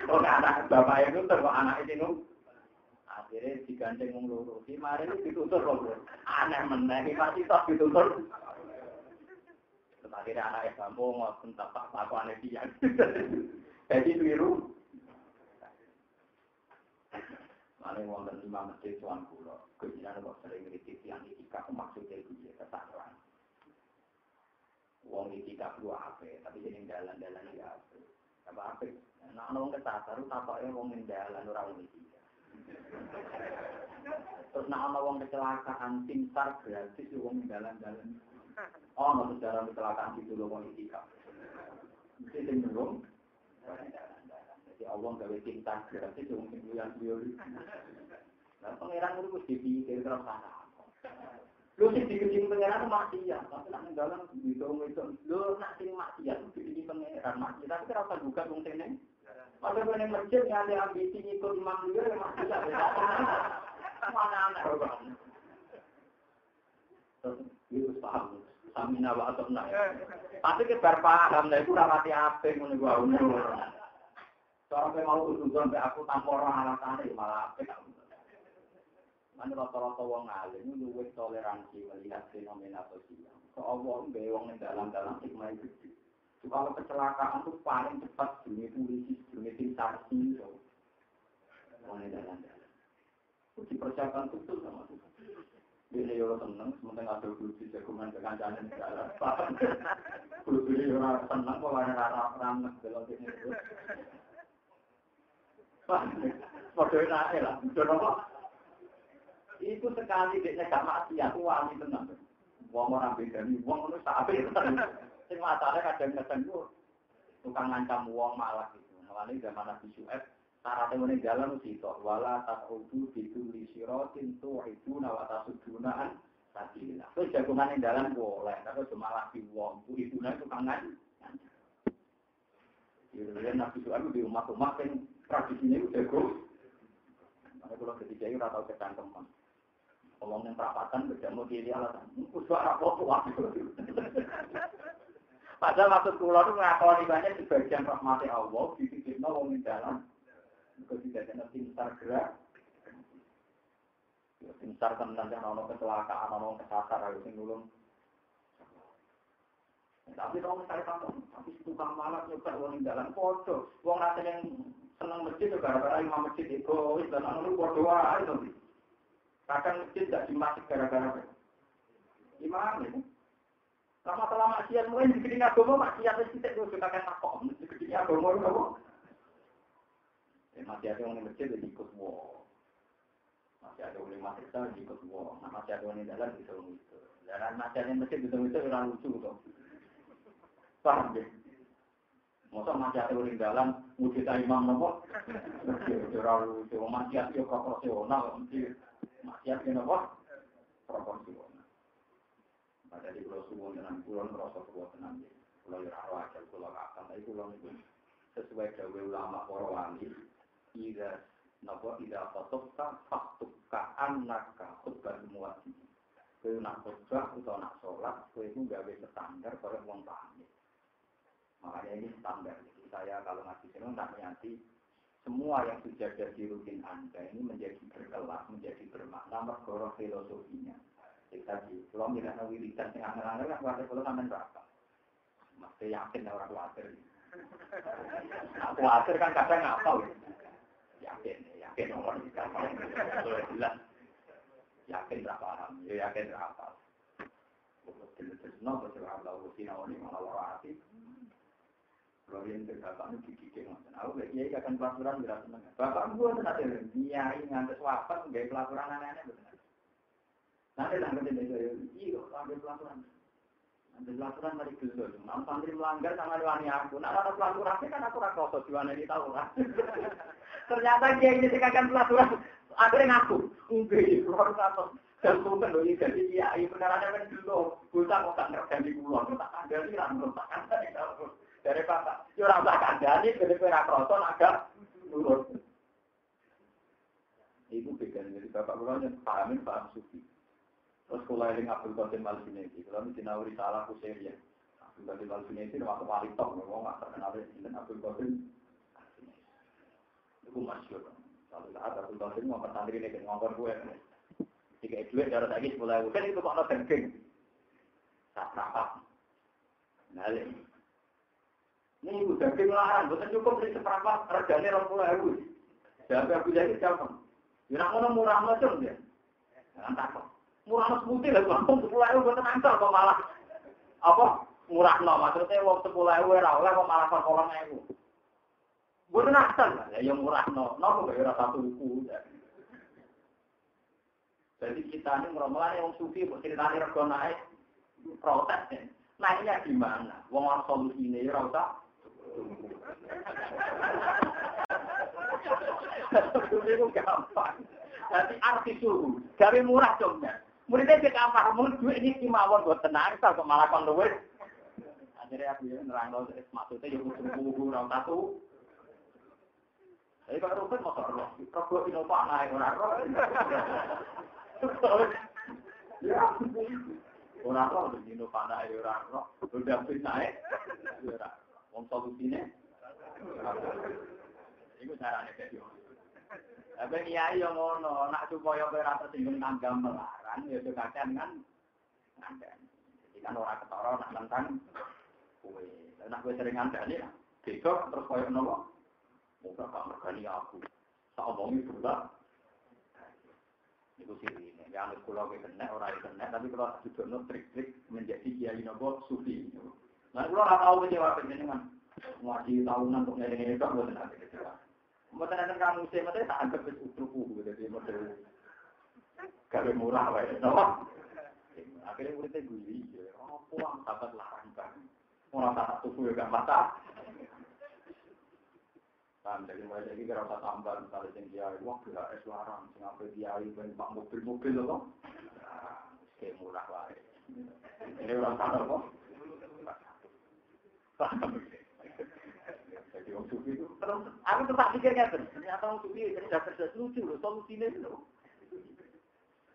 Oh anak bapak itu terus anak itu num. Akhirnya digandeng wong loro. Si mari itu ditutur kok. Aneh meneh masih tok ditutur. Akhirnya anak yang kampung mau tentang pak aku aneh dia. Jadi biru. Mana wonten lima masjid tuan kulo. Kejinan kok sering ngiritik yang itika maksudnya itu ya kesalahan. Wong iki tak perlu ape, tapi jadi dalan-dalan ya ape. Apa ape? Nah, wong kesasar, tapaknya wong dalan orang wong iki. Terus nah ana wong kecelakaan tim sar gratis wong dalan-dalan. Oh, no sejarah kecelakaan itu lho wong iki kak. Mesti sing nulung. Jadi Allah gawe tim sar gratis wong sing buyan-buyan. Nah, pangeran itu wis dipikir terus sana. Lu sing dikecil pangeran maksiat, tapi nak dalam gitu itu. Lu nak sing maksiat dikecil pangeran maksiat, tapi ora usah buka wong sene. Padahal kene masjid yang ada ambisi ngikut imam dia ya maksiat. Mana anak Terus itu paham. Samina wa atokna. Tapi ke bar paham, lah itu rapati apa ngono gua. Soalnya mau sampai aku tanpa orang alasan malah apa Mana rata-rata wong alim itu luwih toleransi melihat fenomena sosial. Soalnya mbak wong yang dalam-dalam hikmah itu. Kalau kecelakaan itu paling cepat dunia polisi, dunia tim saksi. Wong yang dalam-dalam. Itu dipersiapkan betul sama itu. Dia yo seneng, sementara ada bulu jagungan jalan. Bulu dia yo seneng, kok ada rara-rara belok ini. Wah, Padahal naik lah, jodoh itu sekali dia gak maksiat wali tenang. Wong ora bedani, wong ngono sapi. Sing masale kadang-kadang ku tukang ngancam wong malah gitu. Mulane zaman Nabi Syuaib syaratnya meneng jalan itu wala taqudu biduli siratin tu'iduna wa tasudunaan sabila. Terus jagungan yang jalan boleh, tapi cuma lagi wong, bu ibu itu kangen. Jadi Nabi Syuaib di umat-umat yang tradisinya udah gue. Makanya kalau ketika itu rata kecangkeman. Ngomong yang perapatan, berjamu kiri alasan. Uswa rapopo Padahal maksud kula itu ngakoni banyak sebagian rahmati Allah, dipikirnya wong di dalam. Itu tidak ada pintar gerak. Pintar tenan yang ono kecelakaan, ono kesasar, harus nulung. Tapi kalau misalnya kamu, tapi tukang malam nyoba wong di dalam, foto. Wong rasa yang seneng masjid, gara-gara imam masjid egois, dan anu foto itu. Kadang masjid tidak dimasuk gara-gara imam ini. Lama setelah maksiat mulai di gedung agama maksiat itu tidak terus kita kan takut. Di gedung agama itu apa? Ya maksiat yang di masjid jadi ikut wo. Masih ada oleh masjid kita ikut wo. Nah masih ada di dalam bisa itu. Dan maksiat yang masjid bisa itu orang lucu tuh. Paham ya? Masa maksiat uring dalan mujud imam nopo? Ora lucu, maksiat yo proporsional, mesti maksiat yo nopo? Proporsional. Nah, jadi kalau subuh tenang, kulon merasa subuh tenang. Kalau ya arwah, kalau akan, tapi kulon itu sesuai dawe ulama para wali. Ida nopo ida fatokta faktuka anaka khutbah muwati. Kau nak khutbah atau nak sholat, kau itu gawe standar pada wong pamit. Makanya ini standar. Saya kalau ngasih sini tak nanti semua yang sudah jadi rutin Anda ini menjadi berkelas, menjadi bermakna, berkorok filosofinya. Jadi tadi, kalau tidak tahu wiridan yang aneh-aneh, kan kuatir kalau sampai berapa? Masih yakin orang. Nah, kuatir kan kadang ngapal. Yakin, yakin orang ini jelas. Yakin berapa paham, ya yakin berapa. Terus, no, terus, ini malah warati. Kalau yang bapak itu dididik ngoten. Aku gak kiai akan pelacuran tidak seneng. Bapak gue tuh nanti nyai ngantes wafat gak pelacuran aneh-aneh betul. Nanti langgeng ini saya, iya ambil pelacuran. Ambil pelacuran dari gelo. Nah, santri melanggar sama diwani aku. Nah, ada pelacuran kan aku rasa kosong diwani ini tahu lah. Ternyata kiai ini akan pelacuran. Akhirnya ngaku. Enggak, keluar satu. Dan bukan loh, ini jadi kiai beneran kan gelo. Gue tak kok tak ngerti di pulau. Tak ada nih, tak ada nih dari bapak. Yo ora usah kandhani gede ora kroso agak nurut. Ibu pegang dari bapak kula yang pahamin paham sufi. Terus kula eling Abdul Qasim Al Junaidi, kula mesti nawari salah kusir ya. Qasim Al Junaidi waktu paling top, ngomong nggak terkenal dengan Abdul Qasim. Itu masyur. Kalau saat Abdul Qasim mau persantri ini ngomong gue. Jika duit darah lagi sepuluh kan itu kok ada dengking. Tak berapa. Nah, ini udah larang, bukan cukup beli seperempat, reganya orang puluh ribu. Siapa aku jadi siapa? Ya nak ngono murah macam dia. Jangan takut. Murah mas putih lah, langsung sepuluh ribu buat nanti kok malah apa? Murah no, maksudnya waktu sepuluh ribu ya oleh kok malah perkolong ribu. Buat nasal lah, ya yang murah no, no kok kira satu buku. Jadi kita ini meromelan yang sufi, ceritanya rego naik, protes ya. Naiknya gimana? Wong orang solusi ini, ya usah itu gampang. Jadi arti suhu, gawe murah dongnya. Muridnya cek apa? Ini kimawon buat tenang, tak kok malah kon. Akhirnya aku ya nerang maksudnya ya musim buku orang satu. Jadi kalau rukun mau rokok ini apa naik orang rokok. Ya, orang rokok begini panah orang rokok, udah naik, orang Wong solusine. Iku carane dadi. Tapi kiai yo ngono, nak supaya kowe ora tersinggung tanggam melarang ya kan. Jadi kan ora ketara nak nentang kowe. Nek kowe sering ngandani besok terus koyo nopo? Muka gak mergani aku. Tak omongi pula. Itu sih ini. Ya, anut kulau ke kena, orang kena. Tapi kalau juga trik-trik menjadi kiai nopo sufi. Nah, kalau nggak tahu kecewa penjenengan, ngaji tahunan untuk ngeleng itu, buat nanti kecewa. Mungkin ada kamu sih, mungkin tak anggap itu utruku, gitu, di model gawe murah, wae, no? Akhirnya muridnya gue, oh puang sahabat larang kan, orang tak tubuh juga mata. Kan dari mulai jadi kira kira tambah misalnya yang dia, wah gila es larang, sing dia ben pak mobil-mobil loh, kayak murah wae. Ini orang sadar kok. Terus, aku tetap pikir ngerti, ternyata wong sufi cerdas cerdas lucu loh, solusinya lho.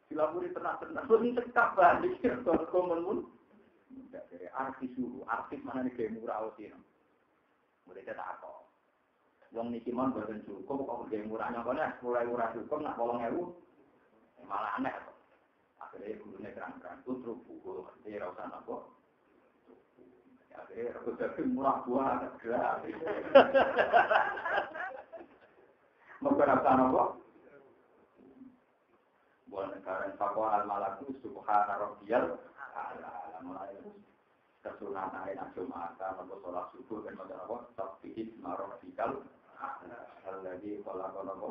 Dilapuri tenang-tenang, ini tetap balik, kalau kau menun. Tidak, jadi artis dulu, artis mana nih gaya murah waktu ini. Mulai kita apa? Wong niki mon badan cukup, kok gaya murahnya, pokoknya mulai murah cukup, nak bolong ewu. Malah aneh, apa? Akhirnya gurunya terang-terang, tutup, bukul, ya rausan apa? Akhirnya aku jadi murah buah gratis. Mungkin apa? Nopo? Buat negara fakwa al malaku subhana rabbiyal ala mulai kesunatan enak jumatan nopo sholat subuh dan nopo nopo tapi isma rabbikal lagi kalau nopo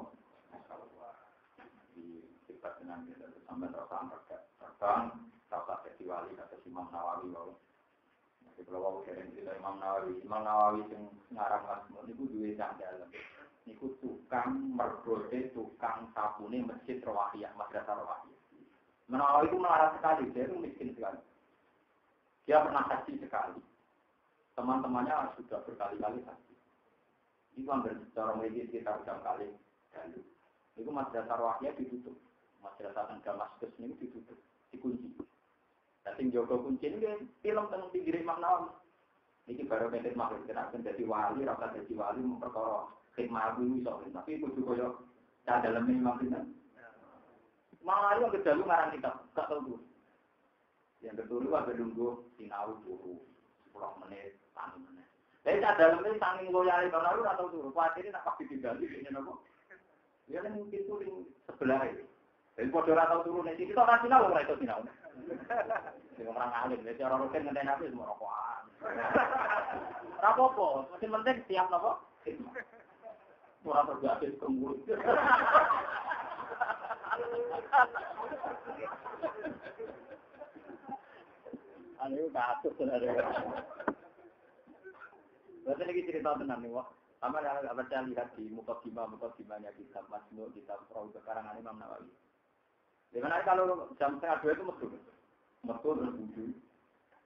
di sifat dengan kita sampai terbang, terasa jadi wali kata Imam Nawawi mau kirim kita Imam Nawawi. Imam Nawawi yang ngarang Masmur niku duwe sak dalem. Niku tukang mergode, tukang sabune masjid Rawahiyah, Madrasah Rawahiyah. Menawa itu melarang sekali, dia itu miskin sekali. Dia pernah haji sekali. Teman-temannya sudah berkali-kali haji. Itu hampir secara medis kita udah kali lalu. Itu madrasah Rawahiyah ditutup. Madrasah Damaskus ini ditutup, dikunci. Tapi Joko kunci ini film tentang pinggir Imam. Ini baru pendek makhluk kena jadi wali, rasa jadi wali memperkara khidmat ini soalnya. Tapi itu juga ya, tak dalam Imam Nawawi. Malah yang kedalu ngarang kita, gak tuh. Yang kedua ada nunggu sinau dulu, sepuluh menit, tani menit. Tapi tak dalam ini tanging loyal karena lu atau tuh, khawatir nak pasti diganti ini nopo. Ya kan mungkin tuh sebelah itu. Jadi bodoh atau turun ini kita orang sinau orang itu sinau. Yang orang alim, jadi orang rutin ngenteni nabi semua rokokan. Rapopo, masih penting siap nopo. Orang terjadi kembur. Anu kasus sebenarnya. Berarti lagi cerita tentang nih, wah. Sama yang baca lihat di muka kima muka kimanya kitab Masnu kitab Perahu Kekarangan Imam Nawawi. Di mana kalau jam setengah dua itu mesur, mesur berbudu.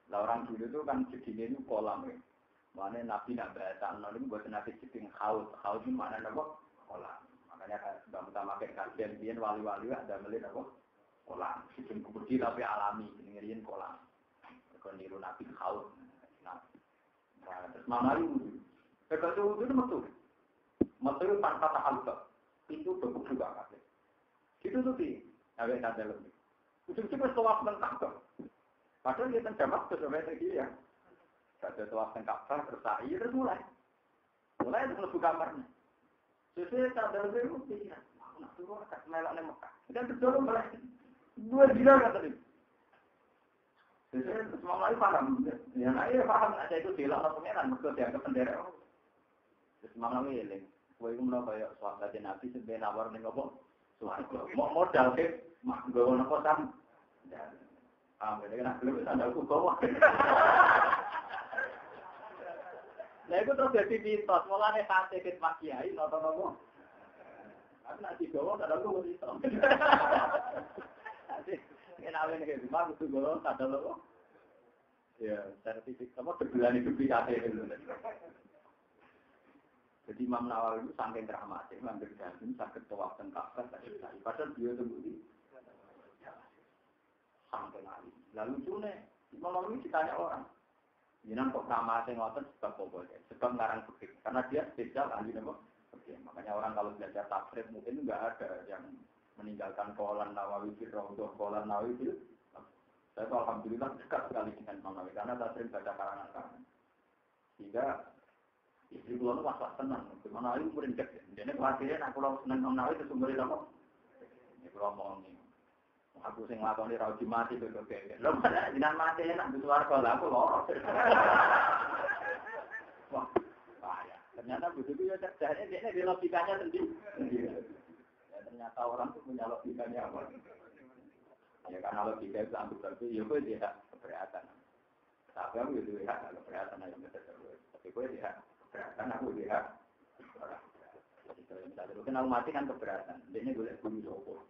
Lah orang dulu itu kan segini itu kolam ya. Mana Nabi nak bahasa nol buat Nabi jeding haus, haus itu mana nabo kolam. Makanya sudah utama kayak kajian dia wali-wali ada melihat apa kolam. Sistem kebudi tapi alami, ngiriin kolam. Kalau niru Nabi haus, nah, terus mana itu? Sebab itu itu metu, metu tanpa tak itu juga kan. Itu tuh agak ada lebih. Ujung-ujung itu waktu lengkap. Padahal dia kan jamak ya. Ada tawaf tengkap tersahi, terus mulai. Mulai itu lebih kamarnya. Sesuai sadar lebih mesti. Nak suruh akan melak nih Mekah. Dan balik. Dua gila kata dia. Sesuai paham. Yang lain paham. Ada itu bilang atau pengenan. Mereka dianggap pendera. Terus malam ini, gue itu menurut kayak suara nabi sebenarnya nawar nih ngomong. Mau modal ke, mak gue mau kosan. Ah, ini kan belum bisa ada aku bawa. Nah itu terus jadi mitos, mulanya kate ke Pak Kiai, nopo nopo. Aku nanti bawa ada aku mitos. Nanti kenalin ke rumah, aku bawa tak ada loh. Ya, sertifikat sebulan itu duplikatnya itu. Jadi Imam Nawawi itu saking rahmatnya, mengambil daging, sakit tawaf dan kakak, padahal dia tunggu di sampai lari. Lalu lucunya, Imam Nawawi ditanya orang, Jinan kok nama saya ngotot sebab ya? Sebab ngarang fikih. Karena dia spesial ahli nama fikih. Makanya orang kalau belajar tafsir mungkin nggak ada yang meninggalkan kolan nawawi firrodoh, kolan nawawi itu. Saya alhamdulillah dekat sekali dengan Imam Nawawi karena saya sering baca karangan karangan. Sehingga istri pulau itu masalah tenang. Imam Nawawi merincek. Jadi akhirnya nak pulau seneng Imam Nawawi itu sumber apa? Ini mau nih. Aku sing nglakoni ra uji mati kok kok mana jinan mati enak di swarga lah aku loro. Wah, bahaya. Ternyata begitu ya caranya dia di logikanya sendiri. Ya, ternyata orang tuh punya logikanya apa? Ya karena logika itu ambil berarti ya gue tidak keberatan. Tapi aku itu ya keberatan aja betul terus. Tapi gue tidak keberatan aku kalau misalnya kenal mati kan keberatan. Dia gue bumi sopo.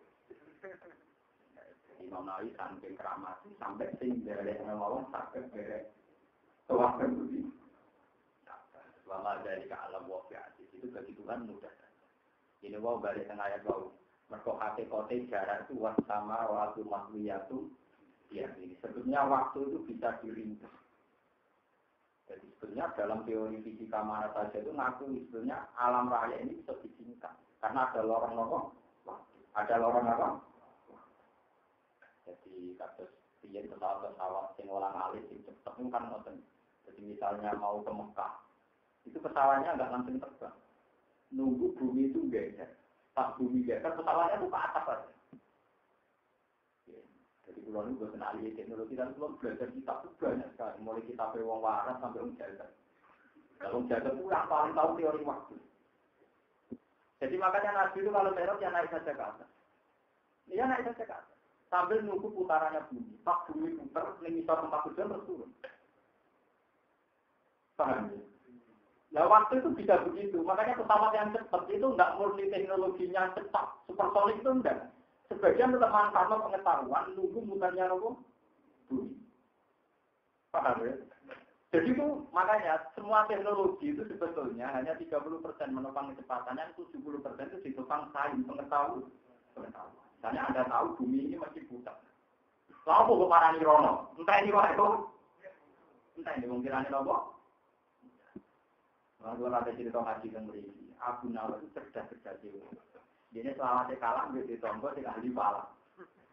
Imam Nawawi saking keramat sampai sing dari ngomong sampai dari tuah kembali. Selama dari ke alam wafiat itu bagi Tuhan mudah. Ini wow balik tengah ayat wow. Mereka hati kote jarak itu was sama waktu makliyatu. Ya ini sebetulnya waktu itu bisa diringkas. Jadi sebenarnya dalam teori fisika mana saja itu ngaku sebenarnya alam raya ini bisa disingkat. Karena ada lorong-lorong Ada lorong apa? Jadi kasus piye pesawat-pesawat sing orang alis sing cepet itu kan ngoten. Jadi misalnya mau ke Mekah, itu pesawatnya nggak langsung terbang. Nunggu bumi itu geser. Pas bumi geser, pesawatnya tuh ke atas aja. Jadi pulau ini buat ahli teknologi dan pulau belajar kita tuh banyak sekali. Mulai kita wong waras sampai wong jaga. Kalau jaga itu yang paling tahu teori waktu. Jadi makanya Nabi itu kalau teror ya naik saja ke atas. Iya naik saja ke atas sambil nunggu putarannya bumi. Pas bumi putar, misal tempat hujan terus turun. Paham ya? Nah waktu itu bisa begitu, makanya pesawat yang cepat itu enggak murni teknologinya cepat, supersonik itu enggak. Sebagian tetap manfaat pengetahuan, nunggu mutarnya nopo. Paham ya? Jadi itu makanya semua teknologi itu sebetulnya hanya 30% menopang kecepatan, yang 70% itu ditopang sains pengetahuan. pengetahuan. Misalnya Anda tahu bumi ini masih buta. Lalu kok parani rono? Entah ini wae itu. Entah ini mungkin ini nopo. Lalu ada cerita ngaji yang berisi. Abu Nawal itu cerdas cerdas itu. Dia selama saya kalah, dia ditombo, dia ahli.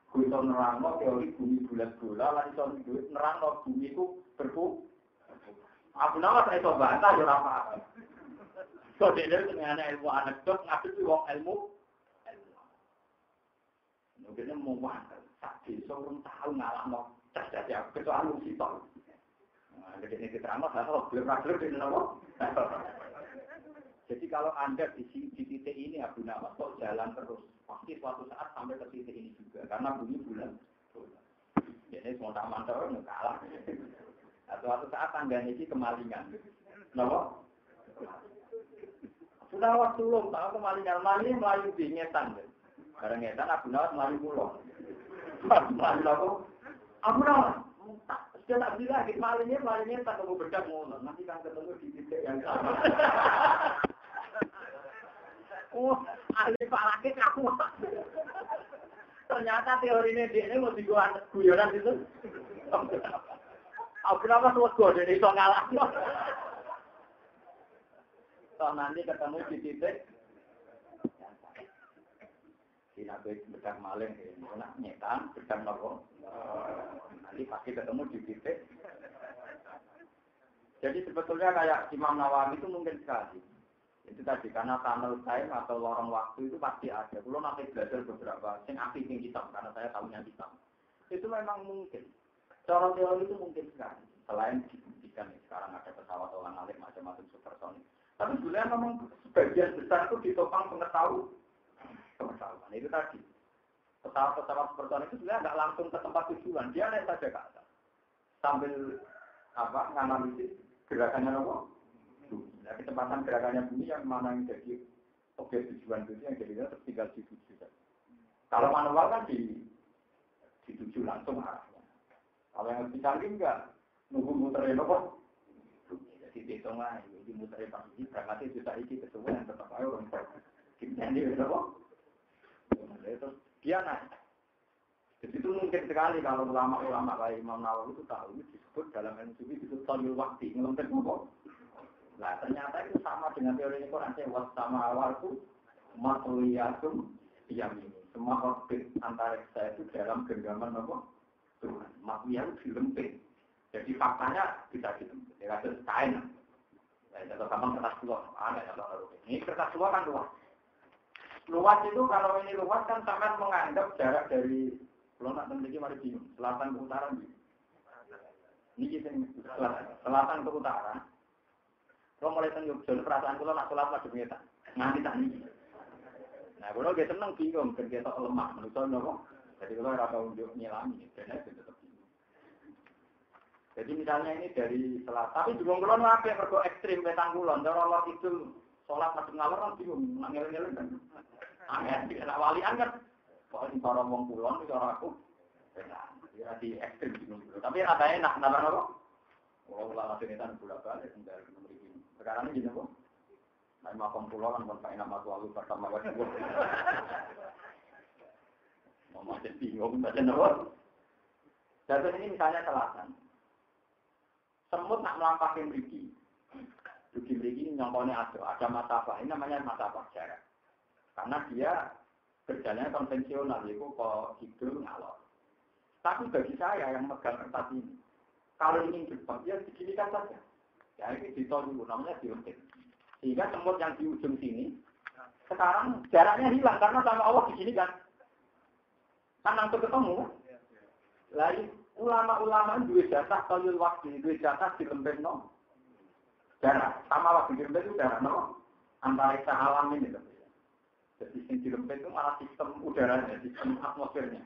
Gue itu nerang teori bumi bulat bola, lalu itu nerang bumi itu berku. Abu Nawal saya coba bantah, ya apa. So dia dengan ilmu anekdot, ngasih sih wong ilmu. Mungkinnya mau mana? Tak tahu ngalah no. Cerdas ya, kecuali musibah. Jadi ini kita amat, oh, belum belum di Jadi kalau anda di, di titik ini Abu Nawas kok jalan terus, pasti suatu saat sampai ke titik ini juga, karena bumi bulan. Jadi semua tak nggak kalah. Nah, suatu saat tangga ini kemalingan. Kenapa? Sudah waktu belum tahu kemalingan, maling melayu di ngetan. Barang ngetan Abu Nawas melayu pulau. Melayu aku, Abu Nawas, dia tak bilang, malingnya, malingnya tak ketemu bedak ngono. Nanti kan ketemu di titik yang sama. Oh, ahli falaknya kamu. Ternyata teori ini dia ini mau dibuat guyonan itu. Aku kenapa tuh gue jadi so ngalah. So nanti ketemu di titik baik bedak maling, nak nyetan, bedak nopo. Nanti pasti ketemu di titik. Jadi sebetulnya kayak Imam Nawawi itu mungkin sekali. Itu tadi karena tunnel time atau lorong waktu itu pasti ada. Kalau nanti belajar beberapa, sing aktif yang hitam karena saya tahunya hitam. Itu memang mungkin. Cara teori itu mungkin sekali. Selain dibuktikan sekarang ada pesawat orang alik macam-macam supersonik. Tapi sebenarnya memang sebagian besar itu ditopang pengetahuan. Pengetahuan itu tadi pesawat-pesawat supersonik itu sebenarnya nggak langsung ke tempat tujuan, dia naik saja ke atas sambil apa nganalisis gerakannya apa? Nah, kecepatan gerakannya bumi yang mana yang jadi objek tujuan itu yang jadi terus tinggal dituju. Kalau manual kan di dituju langsung arahnya. Kalau yang lebih canggih enggak nunggu muterin apa? Jadi dihitung lah, jadi muterin pas ini berangkatnya juta iki kesuwen tetap ayo orang Gimana ini apa? Terus dia naik. Jadi itu mungkin sekali kalau ulama-ulama kayak Imam Nawawi itu tahu ini disebut dalam sufi disebut tolil waktu ngelempet apa? Nah ternyata itu sama dengan teori Quran saya was sama awalku matliyatum yamin. Semua orbit antara saya itu dalam genggaman apa? Tuhan. Matliyah dilempit. Jadi faktanya bisa dilempit. Ya ada kain. Ya, contoh gampang kertas tua. Ada contoh Ini kertas tua kan luas. Luas itu kalau ini luas kan sangat menganggap jarak dari kalau nak memiliki mari bingung selatan ke utara. Ini kita selatan ke utara. Kalau mulai tengok Jogja perasaan kalau nak sholat lagi ngeta nganti tak nih. Nah kalau dia seneng bingung kerja tak lemah menurut saya Jadi kalau rasa untuk nyelami, dan itu tetap bingung. Jadi misalnya ini dari selatan, tapi juga kalau apa yang ekstrim petang kulon, kalau Allah itu sholat masuk ngalor kan bingung, nangil-nangil kan. Angin, tidak walian kan. Pokoknya cara wong kulon, cara aku. Ya di ekstrim bingung. Tapi ada enak, kenapa apa? Kalau ulama sinitan bulat balik, dari memiliki. Sekarang ini kok. Nah, makom pulau kan bukan enak matu alu pertama kali. Mau macet bingung, baca nopo. Dan ini misalnya selatan. Semut nak melampaui mriki. Dugi mriki nyongkone ada, ada apa? Ini namanya apa jarak. Karena dia kerjanya konvensional, itu kok hidup ngalor. Tapi bagi saya yang megang kertas ini, kalau ingin Jepang, dia diginikan saja. Ya ini ditol dulu, namanya diuntik. Sehingga semut yang di ujung sini, sekarang jaraknya hilang karena sama Allah diginikan. Kan langsung ketemu. Lalu ulama-ulama dua jatah kalau waktu, dua jatah di lembek no. Jarak, sama waktu di lembek itu jarak no. Antara alam ini. Jadi yang dirempet itu malah sistem udaranya, sistem atmosfernya.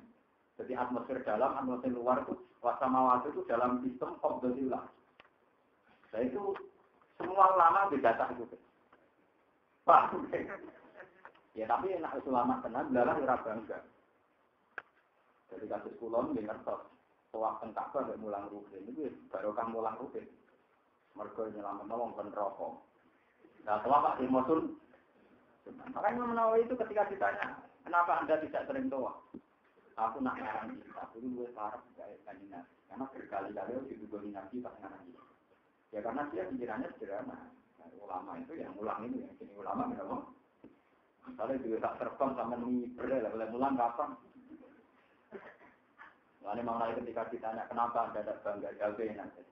Jadi atmosfer dalam, atmosfer luar itu, wasama itu dalam sistem komposisi Nah itu Semua ulama beda itu. Pak. Ya tapi enak ulama tenan, dalah ora bangga. Jadi kasus kulon di ngertos. Tawaf teng Ka'bah mek mulang rukin itu barokah mulang rukin. Mergo nyelametno wong ben rokok. Nah, tawaf Pak Mosul. Makanya Imam itu ketika ditanya, kenapa Anda tidak sering tawaf? Aku nak ngarang aku itu gue parah kayak kandidat. Karena berkali-kali didugoni nabi pas ngarang Ya karena dia pikirannya sederhana. Nah, ulama itu yang ulang ini, yang sini ulama kenapa? Misalnya juga tak terbang sama nih lah, boleh mulang kapan? Lalu mengenai ketika ditanya kenapa anda tidak bangga jawabnya nanti.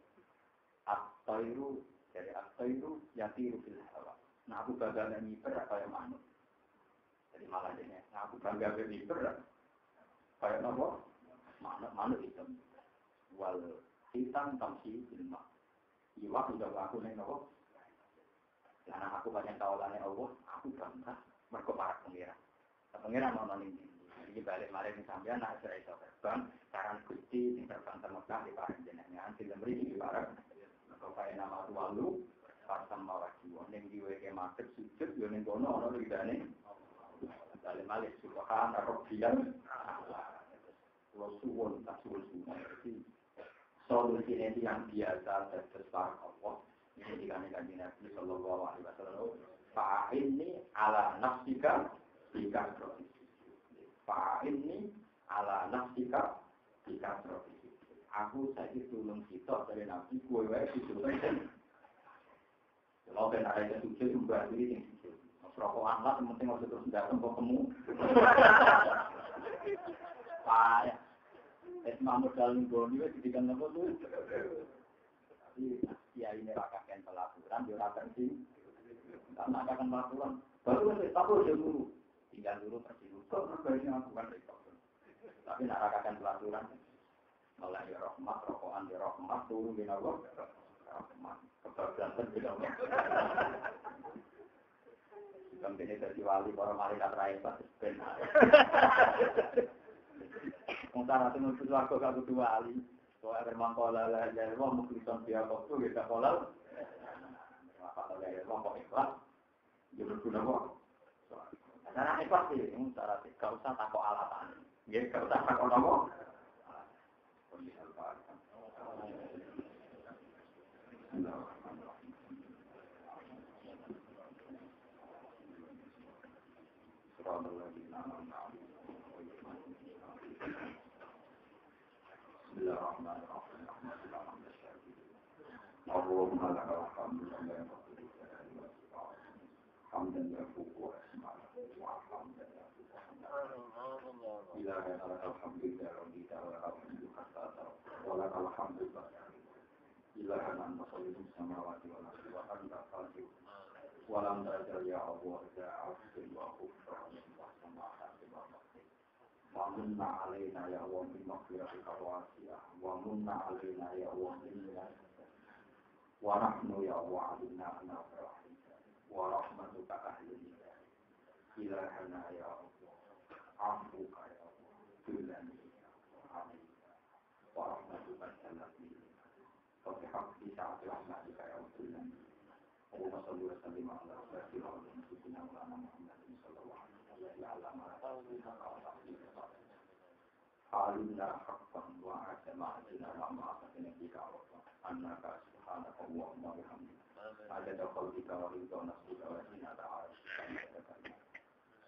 At-tairu dari at-tairu yatiru fil hawa. Nah aku bangga dengan nyiper apa yang manut. Jadi malah ini, nah aku bangga dengan nyiper kayak apa? Manut manut itu. Wal hitam tamsi ilma. Iwak sudah aku nih nopo. Karena aku banyak tawalannya Allah, aku bangga. Mereka para pengira. Pengira mau nolin ini. Balik mari ning sampean nak saya iso terbang, saran Gusti sing terbang ke Mekah di parang jenengan. Sing mriki di parang kok kaya nama walu pasang mawaki ning diwe ke market sujud yo ning kono ana lidane. Balik malik subhan rabbiyal Rasulun tak suwun solusi ini yang biasa terbesar Allah ini dikani kanji Nabi Sallallahu Alaihi Wasallam fa'inni ala nafsika bika Fa ini ala nafsika profesi. Aku saja tulung kita dari nabi kue wae ditulung. Kalau ben ada yang sujud juga ini yang sujud. Rokokan lah, yang penting harus terus datang kok kamu. Payah. Es dalam goni, wes didikan apa tuh? Tapi ya ini rakakan pelakuran, dia rakakan sih. Karena akan pelakuran. Baru saya tahu dia dulu tinggal dulu pergi kok terbaiknya aku kan tapi nak rakakan pelaturan malah ya rahmat rokokan ya rahmat turun di nawa rahmat kebablasan tidak Kan ini dari wali para mari tak rai pas ben. Wong ratu nutu aku gak kudu wali. Kok agar mangkola lah ya wong muklisan dia kok tuh kita kolal. Apa ya wong kok ikhlas. Jadi kudu kok Cara ikhlas sih, cara gak usah takut alatan. Ya, gak usah takut apa. Bismillahirrahmanirrahim. Allahumma lakal hamdu hamdan yafuqu asma'a إلهنا لك الحمد إذا رضيت ولك الحمد حتى ترضى ولك الحمد بعد إلهنا أنت خالق السماوات والأرض وأنت خالق ولم تجعل يا الله إذا عبد وغفران وسماحة ومن علينا يا الله بمغفرتك الواسعة ومن علينا يا الله بالله ونحن يا الله علمنا أن ورحمتك أهل إلهنا يا الله عفوك يا الله كلنا عليك ورحمتك التي وبحق سعة رحمتك يا كلنا. اللهم صل وسلم على سيدنا ونبينا مولانا محمد صلى الله عليه وسلم. على ما علمنا حقا وعدنا وما أخذنا بك أنك سبحانك اللهم وبحمدك عدد خلقك ورضا نفسك وزينة عرشك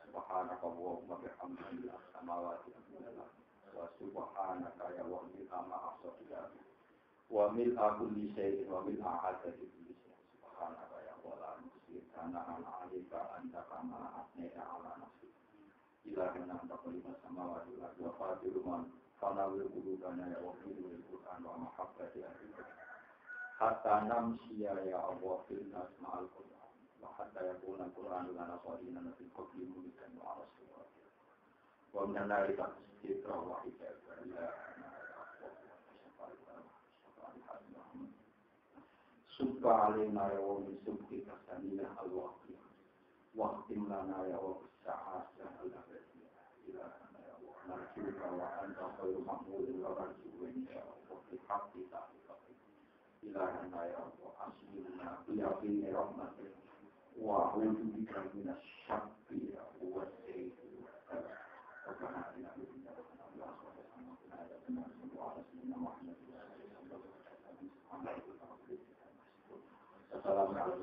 سبحانك اللهم بحمدك السماوات وسبحانك يا ولي ما أحصى وملء كل شيء وملء عدد كل شيء سبحانك يا ولا نحصي ثناء عليك أنت كما أثنيت على نفسك إلهنا أنت قليل السماوات والأرض وفاطر من فنور قلوبنا يا وحيد القرآن ومحبة أهلك hatta namsiya ya Allah fil nas ma'al Qur'an. Wa hatta yakuna Qur'an lana qarina fi qabli mulikan wa rasulullah wa min an-nari tasdira wa hidayah. Ila Subha alaina ya wa min subhi tasanila al-waqti. Waqtim lana ya wa sa'asa al-abadiyah ila ya wa narjuka wa anta khairu mahmudin wa Assalamualaikum. ya Allah wa